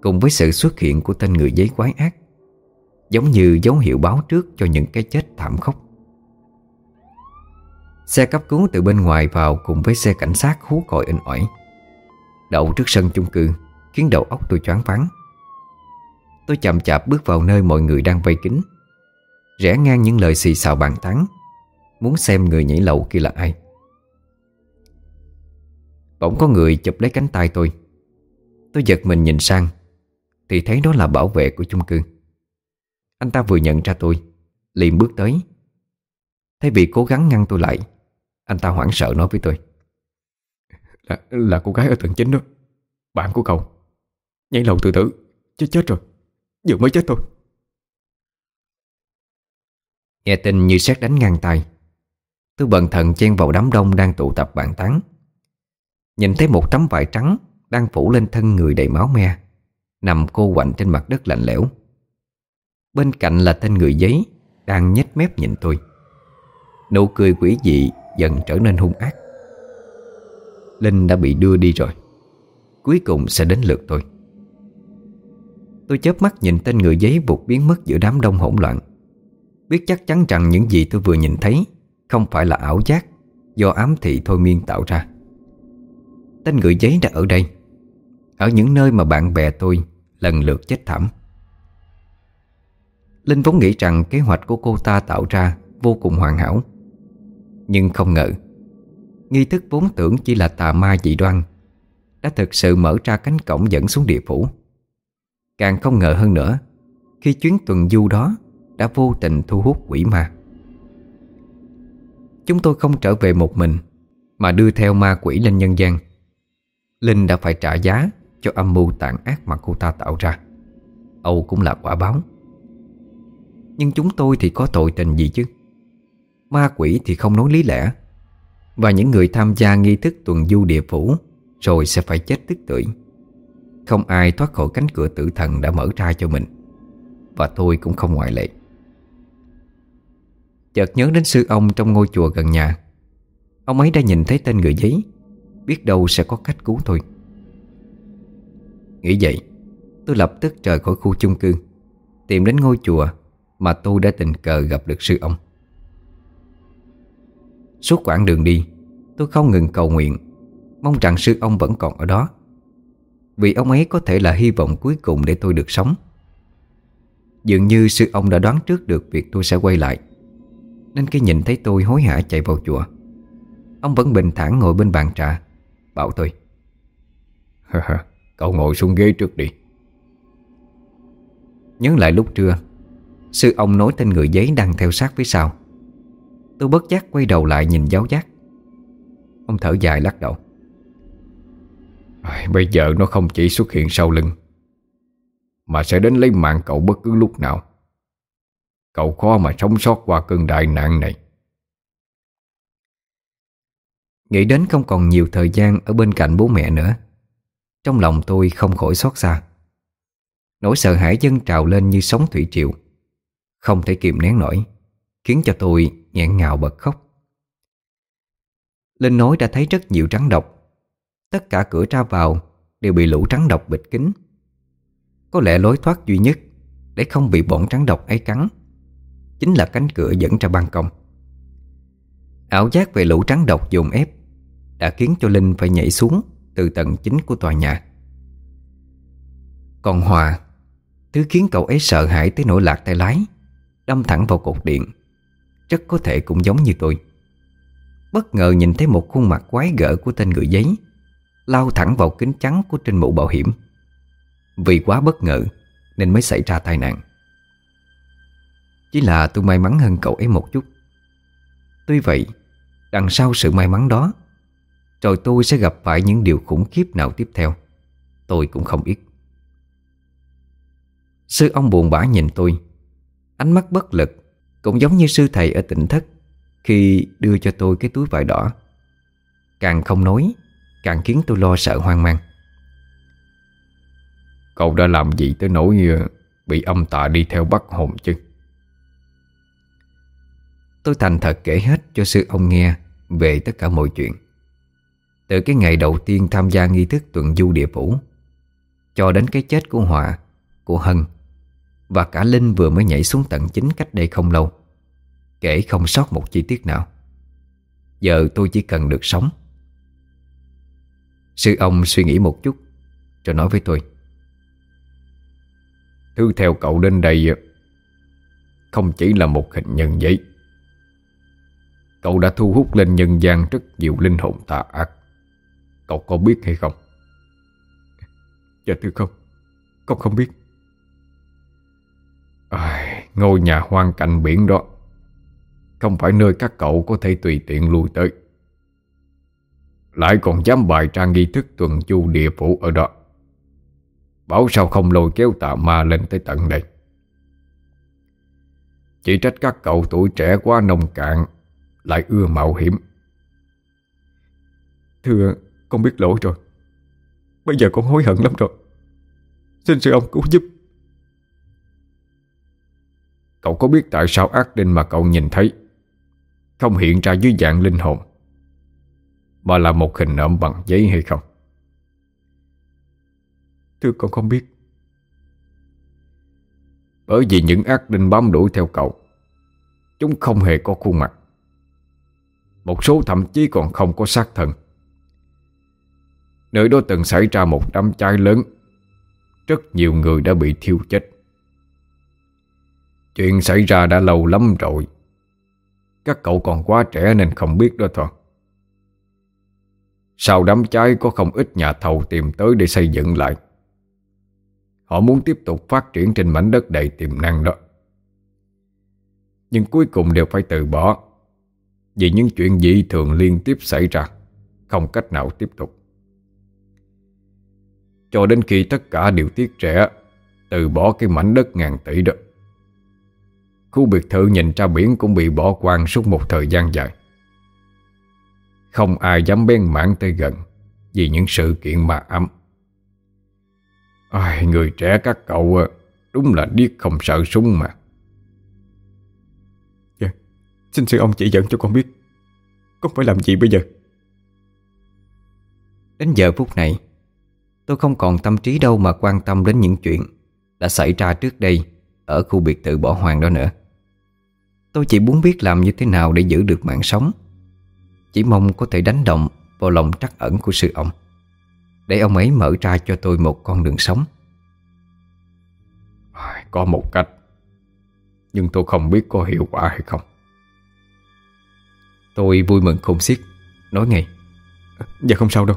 Cùng với sự xuất hiện của tên người giấy quái ác, Giống như dấu hiệu báo trước cho những cái chết thảm khốc. Xe cấp cứu từ bên ngoài vào cùng với xe cảnh sát hú còi in ỏi. Đậu trước sân chung cư, Khiến đầu óc tôi choáng váng. Tôi chậm chạp bước vào nơi mọi người đang vây kính Rẽ ngang những lời xì xào bàn tán, Muốn xem người nhảy lầu kia là ai. Bỗng có người chụp lấy cánh tay tôi. Tôi giật mình nhìn sang, Thì thấy đó là bảo vệ của chung cư. Anh ta vừa nhận ra tôi, liền bước tới. Thay vì cố gắng ngăn tôi lại anh ta hoảng sợ nói với tôi. Là, là cô gái ở tầng chính đó. Bạn của cậu. Nhảy lầu tự tử. Chết chết rồi. Vừa mới chết thôi. Nghe tin như xét đánh ngang tay Tôi bận thần chen vào đám đông đang tụ tập bàn tán. Nhìn thấy một tấm vải trắng Đang phủ lên thân người đầy máu me Nằm cô quạnh trên mặt đất lạnh lẽo. Bên cạnh là tên người giấy Đang nhếch mép nhìn tôi. Nụ cười quỷ dị Dần trở nên hung ác. Linh đã bị đưa đi rồi. Cuối cùng sẽ đến lượt tôi. Tôi chớp mắt nhìn tên người giấy vụt biến mất giữa đám đông hỗn loạn. Biết chắc chắn rằng những gì tôi vừa nhìn thấy Không phải là ảo giác Do ám thị thôi miên tạo ra. Tên người giấy đã ở đây. Ở những nơi mà bạn bè tôi Lần lượt chết thảm. Linh vốn nghĩ rằng Kế hoạch của cô ta tạo ra Vô cùng hoàn hảo. Nhưng không ngờ. Nghi thức vốn tưởng chỉ là tà ma dị đoan, Đã thực sự mở ra cánh cổng dẫn xuống địa phủ. Càng không ngờ hơn nữa, Khi chuyến tuần du đó Đã vô tình thu hút quỷ ma. Chúng tôi không trở về một mình, Mà đưa theo ma quỷ lên nhân gian. Linh đã phải trả giá Cho âm mưu tàn ác mà cô ta tạo ra. Âu cũng là quả báo. Nhưng chúng tôi thì có tội tình gì chứ? Ma quỷ thì không nói lý lẽ. Và những người tham gia nghi thức tuần du địa phủ Rồi sẽ phải chết tức tưởi. Không ai thoát khỏi cánh cửa tử thần đã mở ra cho mình. Và tôi cũng không ngoại lệ. Chợt nhớ đến sư ông trong ngôi chùa gần nhà. Ông ấy đã nhìn thấy tên người giấy, Biết đâu sẽ có cách cứu thôi. Nghĩ vậy, Tôi lập tức rời khỏi khu chung cư, Tìm đến ngôi chùa Mà tôi đã tình cờ gặp được sư ông. Suốt quãng đường đi Tôi không ngừng cầu nguyện Mong rằng sư ông vẫn còn ở đó. Vì ông ấy có thể là hy vọng cuối cùng để tôi được sống. Dường như sư ông đã đoán trước được việc tôi sẽ quay lại Nên khi nhìn thấy tôi hối hả chạy vào chùa Ông vẫn bình thản ngồi bên bàn trà Bảo tôi Cậu ngồi xuống ghế trước đi. Nhớ lại lúc trưa Sư ông nói tên người giấy đang theo sát phía sau Tôi bất giác quay đầu lại nhìn giáo giác. Ông thở dài lắc đầu. Bây giờ nó không chỉ xuất hiện sau lưng, Mà sẽ đến lấy mạng cậu bất cứ lúc nào. Cậu khó mà sống sót qua cơn đại nạn này. Nghĩ đến không còn nhiều thời gian Ở bên cạnh bố mẹ nữa, Trong lòng tôi không khỏi xót xa. Nỗi sợ hãi dâng trào lên như sóng thủy triều, Không thể kiềm nén nổi. Khiến cho tôi nghẹn ngào bật khóc. Linh nói đã thấy rất nhiều trắng độc. Tất cả cửa ra vào Đều bị lũ trắng độc bịt kín. Có lẽ lối thoát duy nhất Để không bị bọn trắng độc ấy cắn Chính là cánh cửa dẫn ra ban công. Ảo giác về lũ trắng độc dồn ép Đã khiến cho Linh phải nhảy xuống Từ tầng chính của tòa nhà. Còn Hòa, Thứ khiến cậu ấy sợ hãi tới nỗi lạc tay lái, Đâm thẳng vào cột điện. Rất có thể cũng giống như tôi. Bất ngờ nhìn thấy một khuôn mặt quái gở của tên người giấy, Lao thẳng vào kính trắng của trên mũ bảo hiểm. Vì quá bất ngờ Nên mới xảy ra tai nạn. Chỉ là tôi may mắn hơn cậu ấy một chút. Tuy vậy, Đằng sau sự may mắn đó Rồi tôi sẽ gặp phải những điều khủng khiếp nào tiếp theo, Tôi cũng không biết. Sư ông buồn bã nhìn tôi, Ánh mắt bất lực cũng giống như sư thầy ở tỉnh thất Khi đưa cho tôi cái túi vải đỏ. Càng không nói Càng khiến tôi lo sợ hoang mang. Cậu đã làm gì tới nỗi ờ, Bị âm tà đi theo bắt hồn chứ? Tôi thành thật kể hết cho sư ông nghe Về tất cả mọi chuyện. Từ cái ngày đầu tiên tham gia nghi thức tuần du địa phủ Cho đến cái chết của Họa Của Hân và cả Linh vừa mới nhảy xuống tận chính cách đây không lâu. Kể không sót một chi tiết nào. Giờ tôi chỉ cần được sống. Sư ông suy nghĩ một chút, Rồi nói với tôi. Thứ theo cậu đến đây, Không chỉ là một hình nhân giấy Cậu đã thu hút lên nhân gian rất nhiều linh hồn tà ác. Cậu có biết hay không? Dạ thưa không, Con không biết à, Ngôi nhà hoang cạnh biển đó. Không phải nơi các cậu có thể tùy tiện lui tới. Lại còn dám bài trang nghi thức tuần chu địa phủ ở đó. Bảo sao không lôi kéo tà ma lên tới tận đây? Chỉ trách các cậu tuổi trẻ quá nông cạn Lại ưa mạo hiểm. Thưa con biết lỗi rồi. Bây giờ con hối hận lắm rồi. Xin sư ông cứu giúp. Cậu có biết tại sao ác đinh mà cậu nhìn thấy? Không hiện ra dưới dạng linh hồn mà là một hình nộm bằng giấy hay không? Thưa con không biết. Bởi vì những ác đinh bám đuổi theo cậu Chúng không hề có khuôn mặt. Một số thậm chí còn không có xác thân. Nơi đó từng xảy ra một đám cháy lớn. Rất nhiều người đã bị thiêu chết Chuyện xảy ra đã lâu lắm rồi. Các cậu còn quá trẻ nên không biết đó thôi. Sau đám cháy có không ít nhà thầu tìm tới để xây dựng lại? Họ muốn tiếp tục phát triển trên mảnh đất đầy tiềm năng đó. Nhưng cuối cùng đều phải từ bỏ Vì những chuyện dị thường liên tiếp xảy ra Không cách nào tiếp tục. Cho đến khi tất cả đều tiếc trẻ, Từ bỏ cái mảnh đất ngàn tỷ đó Khu biệt thự nhìn ra biển cũng bị bỏ quang suốt một thời gian dài. Không ai dám bén mảng tới gần Vì những sự kiện mà ấm. Ai, Người trẻ các cậu Đúng là điếc không sợ súng mà. Dạ Xin sư ông chỉ dẫn cho con biết Con phải làm gì bây giờ? Đến giờ phút này Tôi không còn tâm trí đâu mà quan tâm đến những chuyện Đã xảy ra trước đây Ở khu biệt thự bỏ hoang đó nữa Tôi chỉ muốn biết làm như thế nào để giữ được mạng sống. Chỉ mong có thể đánh động vào lòng trắc ẩn của sư ông. Để ông ấy mở ra cho tôi một con đường sống. Có một cách. Nhưng tôi không biết có hiệu quả hay không. Tôi vui mừng khôn xiết. Nói ngay. Dạ không sao đâu.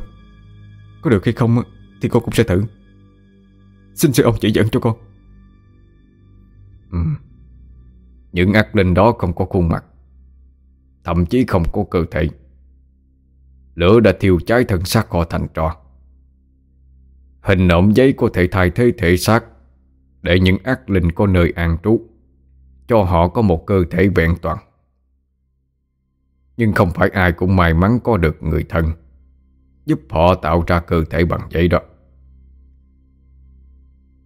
Có được hay không Thì con cũng sẽ thử. Xin sư ông chỉ dẫn cho con ừ. Những ác linh đó không có khuôn mặt, Thậm chí không có cơ thể. Lửa đã thiêu cháy thân xác họ thành trò Hình nộm giấy có thể thay thế thể xác Để những ác linh có nơi an trú, Cho họ có một cơ thể vẹn toàn. Nhưng không phải ai cũng may mắn có được người thân, Giúp họ tạo ra cơ thể bằng giấy đó.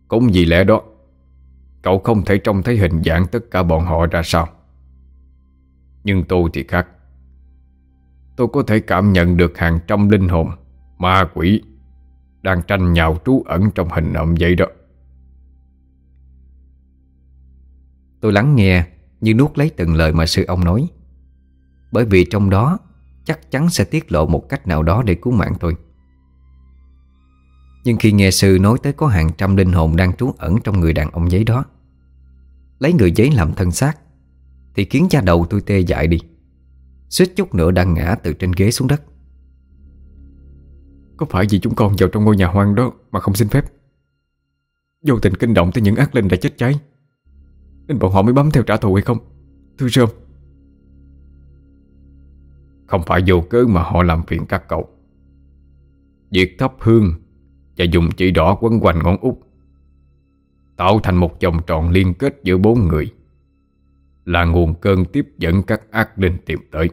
Cũng vì lẽ đó Cậu không thể trông thấy hình dạng tất cả bọn họ ra sao. Nhưng tôi thì khác. Tôi có thể cảm nhận được hàng trăm linh hồn, Ma quỷ, Đang tranh nhào trú ẩn trong hình ẩm vậy đó. Tôi lắng nghe, Như nuốt lấy từng lời mà sư ông nói. Bởi vì trong đó, Chắc chắn sẽ tiết lộ một cách nào đó để cứu mạng tôi. Nhưng khi nghe sư nói tới có hàng trăm linh hồn đang trú ẩn trong người đàn ông giấy đó Lấy người giấy làm thân xác Thì khiến cha đầu tôi tê dại đi. Suýt chút nữa đang ngã từ trên ghế xuống đất. Có phải vì chúng con vào trong ngôi nhà hoang đó Mà không xin phép? Vô tình kinh động tới những ác linh đã chết cháy Nên bọn họ mới bấm theo trả thù hay không? Thưa sư Không phải vô cớ mà họ làm phiền các cậu. Việc thắp hương Và dùng chỉ đỏ quấn quanh ngón út Tạo thành một vòng tròn liên kết giữa bốn người. Là nguồn cơn tiếp dẫn các ác linh tìm tới.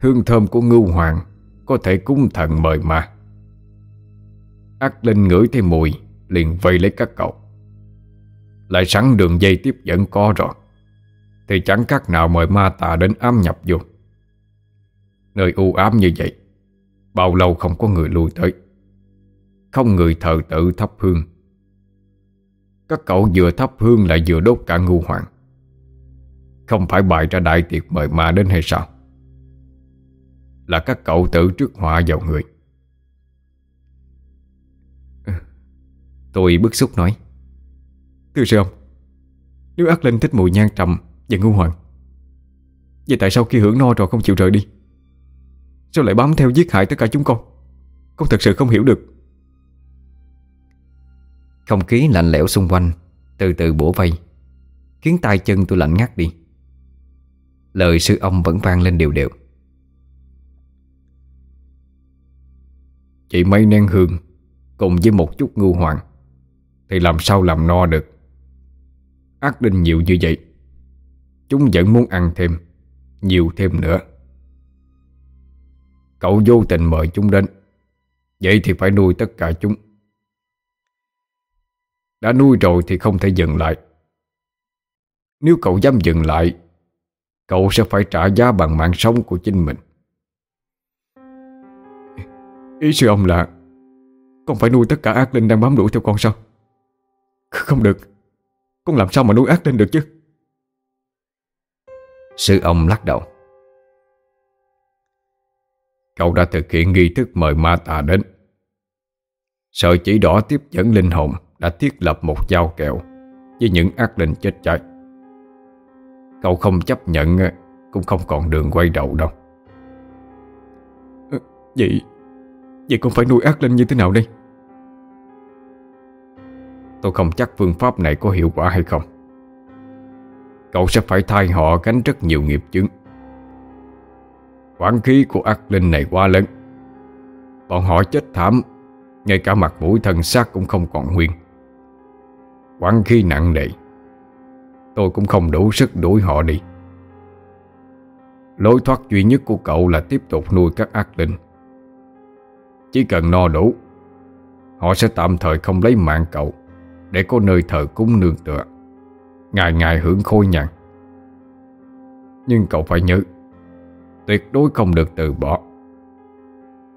Hương thơm của ngưu hoàng Có thể cúng thần mời ma Ác linh ngửi thấy mùi, Liền vây lấy các cậu. Lại sẵn đường dây tiếp dẫn có rồi. Thì chẳng các nào mời ma tà đến ám nhập vô. Nơi u ám như vậy, Bao lâu không có người lui tới. Không người thờ tự thắp hương các cậu vừa thắp hương lại vừa đốt cả ngu hoàng. Không phải bày ra đại tiệc mời ma đến hay sao? Là các cậu tự trước họa vào người. Tôi bức xúc nói. Thưa sư ông Nếu ác linh thích mùi nhang trầm và ngu hoàng Vậy tại sao khi hưởng no rồi không chịu rời đi? Sao lại bám theo giết hại tất cả chúng con? Con thật sự không hiểu được không khí lạnh lẽo xung quanh, Từ từ bổ vây. Khiến tay chân tôi lạnh ngắt đi. Lời sư ông vẫn vang lên đều đều. Chỉ mấy nén hương, Cùng với một chút ngu hoàng, Thì làm sao làm no được? Ác linh nhiều như vậy, Chúng vẫn muốn ăn thêm, Nhiều thêm nữa. Cậu vô tình mời chúng đến, Vậy thì phải nuôi tất cả chúng đã nuôi rồi thì không thể dừng lại. Nếu cậu dám dừng lại, Cậu sẽ phải trả giá bằng mạng sống của chính mình. Ý sư ông là, Con phải nuôi tất cả ác linh đang bám đuổi theo con sao? Không được. Con làm sao mà nuôi ác linh được chứ? Sư ông lắc đầu. Cậu đã thực hiện nghi thức mời ma tà đến. Sợi chỉ đỏ tiếp dẫn linh hồn đã thiết lập một giao kèo với những ác linh chết cháy. Cậu không chấp nhận cũng không còn đường quay đầu đâu. À, vậy, vậy con phải nuôi ác linh như thế nào đây? Tôi không chắc phương pháp này có hiệu quả hay không. Cậu sẽ phải thay họ gánh rất nhiều nghiệp chứng. Quản khí của ác linh này quá lớn. Bọn họ chết thảm, ngay cả mặt mũi thân xác cũng không còn nguyên. Quán khí nặng nề. Tôi cũng không đủ sức đuổi họ đi. Lối thoát duy nhất của cậu là tiếp tục nuôi các ác linh. Chỉ cần no đủ, Họ sẽ tạm thời không lấy mạng cậu Để có nơi thờ cúng nương tựa, Ngày ngày hưởng khôi nhàn Nhưng cậu phải nhớ, Tuyệt đối không được từ bỏ.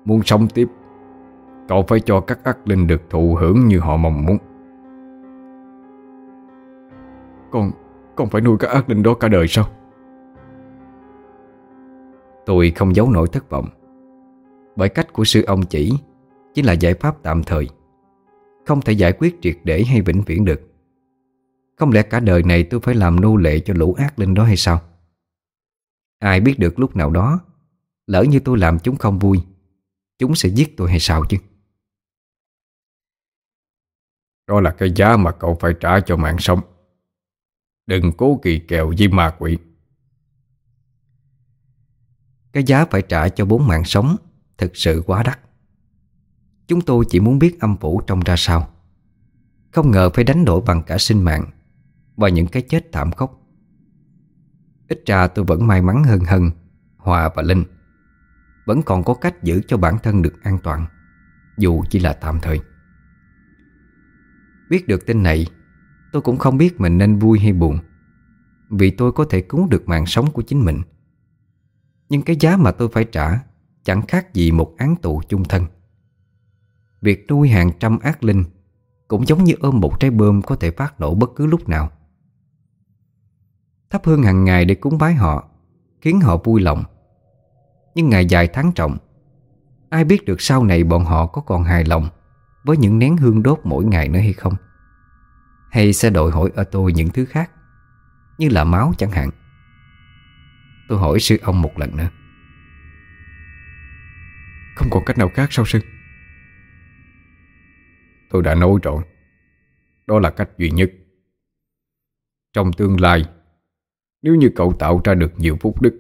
Muốn sống tiếp, Cậu phải cho các ác linh được thụ hưởng như họ mong muốn. Con, con phải nuôi các ác linh đó cả đời sao? Tôi không giấu nổi thất vọng. Bởi cách của sư ông chỉ Chỉ là giải pháp tạm thời. Không thể giải quyết triệt để hay vĩnh viễn được. Không lẽ cả đời này tôi phải làm nô lệ cho lũ ác linh đó hay sao? Ai biết được lúc nào đó Lỡ như tôi làm chúng không vui Chúng sẽ giết tôi hay sao chứ? Đó là cái giá mà cậu phải trả cho mạng sống Đừng cố kỳ kèo với ma quỷ. Cái giá phải trả cho bốn mạng sống Thực sự quá đắt. Chúng tôi chỉ muốn biết âm phủ trông ra sao. Không ngờ phải đánh đổi bằng cả sinh mạng Và những cái chết thảm khốc. Ít ra tôi vẫn may mắn hơn Hân, Hòa và Linh. Vẫn còn có cách giữ cho bản thân được an toàn, Dù chỉ là tạm thời. Biết được tin này Tôi cũng không biết mình nên vui hay buồn, Vì tôi có thể cứu được mạng sống của chính mình. Nhưng cái giá mà tôi phải trả Chẳng khác gì một án tù chung thân. Việc nuôi hàng trăm ác linh Cũng giống như ôm một trái bơm Có thể phát nổ bất cứ lúc nào. Thắp hương hàng ngày để cúng bái họ, Khiến họ vui lòng. Nhưng ngày dài tháng trọng, Ai biết được sau này bọn họ có còn hài lòng Với những nén hương đốt mỗi ngày nữa hay không? Hay sẽ đòi hỏi ở tôi những thứ khác, Như là máu chẳng hạn? Tôi hỏi sư ông một lần nữa. Không còn cách nào khác sao sư? Tôi đã nói rồi. Đó là cách duy nhất. Trong tương lai, Nếu như cậu tạo ra được nhiều phúc đức,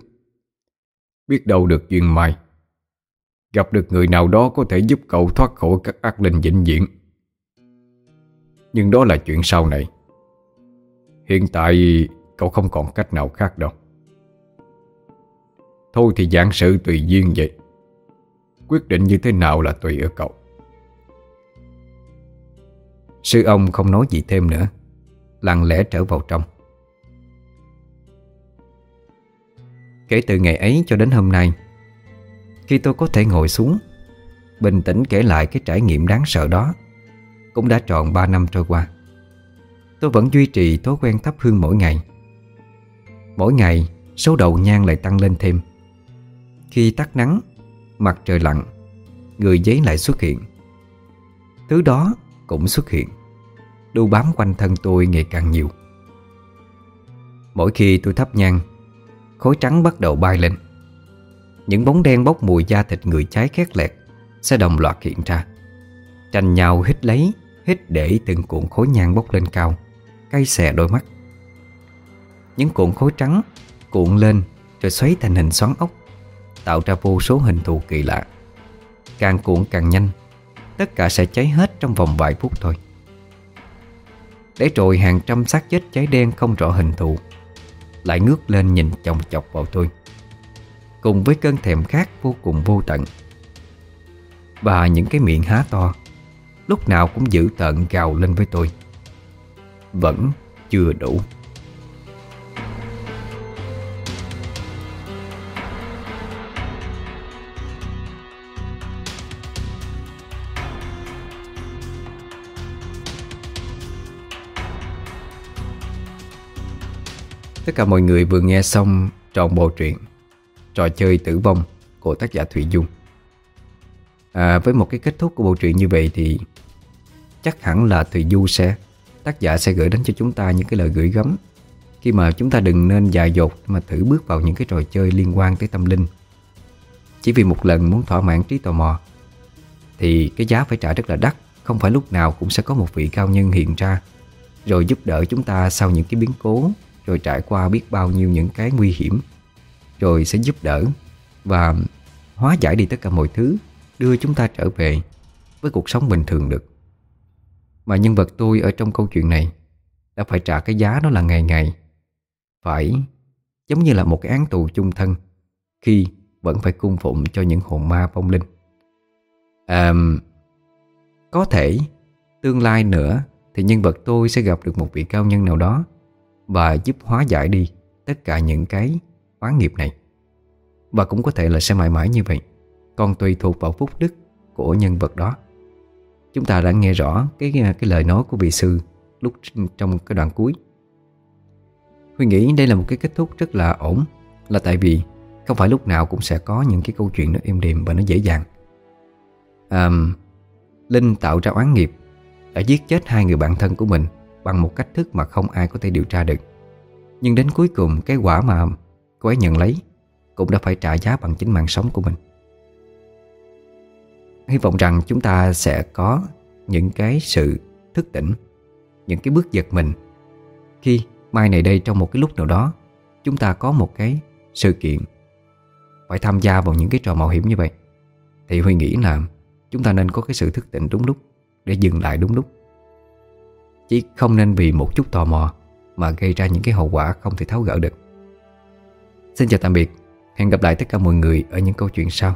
Biết đâu được duyên mai, Gặp được người nào đó có thể giúp cậu thoát khỏi các ác linh vĩnh viễn. Nhưng đó là chuyện sau này. Hiện tại, cậu không còn cách nào khác đâu. Thôi thì giảng sự tùy duyên vậy. Quyết định như thế nào là tùy ở cậu. Sư ông không nói gì thêm nữa, Lặng lẽ trở vào trong. Kể từ ngày ấy cho đến hôm nay, Khi tôi có thể ngồi xuống, Bình tĩnh kể lại cái trải nghiệm đáng sợ đó cũng đã tròn 3 năm trôi qua. Tôi vẫn duy trì thói quen thắp hương mỗi ngày. Mỗi ngày, số đầu nhang lại tăng lên thêm. Khi tắt nắng, Mặt trời lặn, Người giấy lại xuất hiện. Thứ đó cũng xuất hiện, Đu bám quanh thân tôi ngày càng nhiều. Mỗi khi tôi thắp nhang Khối trắng bắt đầu bay lên. Những bóng đen bốc mùi da thịt người cháy khét lẹt Sẽ đồng loạt hiện ra. Tranh nhau hít lấy, Hít để từng cuộn khối nhang bốc lên cao, Cay xè đôi mắt. Những cuộn khối trắng Cuộn lên rồi xoáy thành hình xoắn ốc, Tạo ra vô số hình thù kỳ lạ. Càng cuộn càng nhanh, Tất cả sẽ cháy hết trong vòng vài phút thôi. Để rồi hàng trăm xác chết cháy đen không rõ hình thù, Lại ngước lên nhìn chồng chọc vào tôi. Cùng với cơn thèm khát vô cùng vô tận, Và những cái miệng há to Lúc nào cũng giữ tợn gào lên với tôi. Vẫn chưa đủ. Tất cả mọi người vừa nghe xong trọn bộ truyện Trò chơi tử vong của tác giả Thủy Dung à, Với một cái kết thúc của bộ truyện như vậy thì Chắc hẳn là Thùy Du sẽ Tác giả sẽ gửi đến cho chúng ta những cái lời gửi gắm. Khi mà chúng ta đừng nên dài dột Mà thử bước vào những cái trò chơi liên quan tới tâm linh. Chỉ vì một lần muốn thỏa mãn trí tò mò Thì cái giá phải trả rất là đắt. Không phải lúc nào cũng sẽ có một vị cao nhân hiện ra Rồi giúp đỡ chúng ta sau những cái biến cố rồi trải qua biết bao nhiêu những cái nguy hiểm Rồi sẽ giúp đỡ Và hóa giải đi tất cả mọi thứ. Đưa chúng ta trở về Với cuộc sống bình thường được. Mà nhân vật tôi ở trong câu chuyện này Đã phải trả cái giá đó là ngày ngày. Phải Giống như là một cái án tù chung thân Khi vẫn phải cung phụng cho những hồn ma phong linh. À, Có thể Tương lai nữa Thì nhân vật tôi sẽ gặp được một vị cao nhân nào đó và giúp hóa giải đi tất cả những cái oán nghiệp này. Và cũng có thể là sẽ mãi mãi như vậy, còn tùy thuộc vào phúc đức của nhân vật đó. Chúng ta đã nghe rõ cái cái lời nói của vị sư lúc trong cái đoạn cuối. Huy nghĩ đây là một cái kết thúc rất là ổn là tại vì không phải lúc nào cũng sẽ có những cái câu chuyện nó êm đềm và nó dễ dàng. À, Linh tạo ra oán nghiệp đã giết chết hai người bạn thân của mình Bằng một cách thức mà không ai có thể điều tra được Nhưng đến cuối cùng cái quả mà cô ấy nhận lấy Cũng đã phải trả giá bằng chính mạng sống của mình Hy vọng rằng chúng ta sẽ có những cái sự thức tỉnh, Những cái bước giật mình. Khi mai này đây trong một cái lúc nào đó, Chúng ta có một cái sự kiện Phải tham gia vào những cái trò mạo hiểm như vậy, Thì Huy nghĩ là Chúng ta nên có cái sự thức tỉnh đúng lúc, Để dừng lại đúng lúc. Chỉ không nên vì một chút tò mò Mà gây ra những cái hậu quả không thể tháo gỡ được. Xin chào tạm biệt. Hẹn gặp lại tất cả mọi người ở những câu chuyện sau.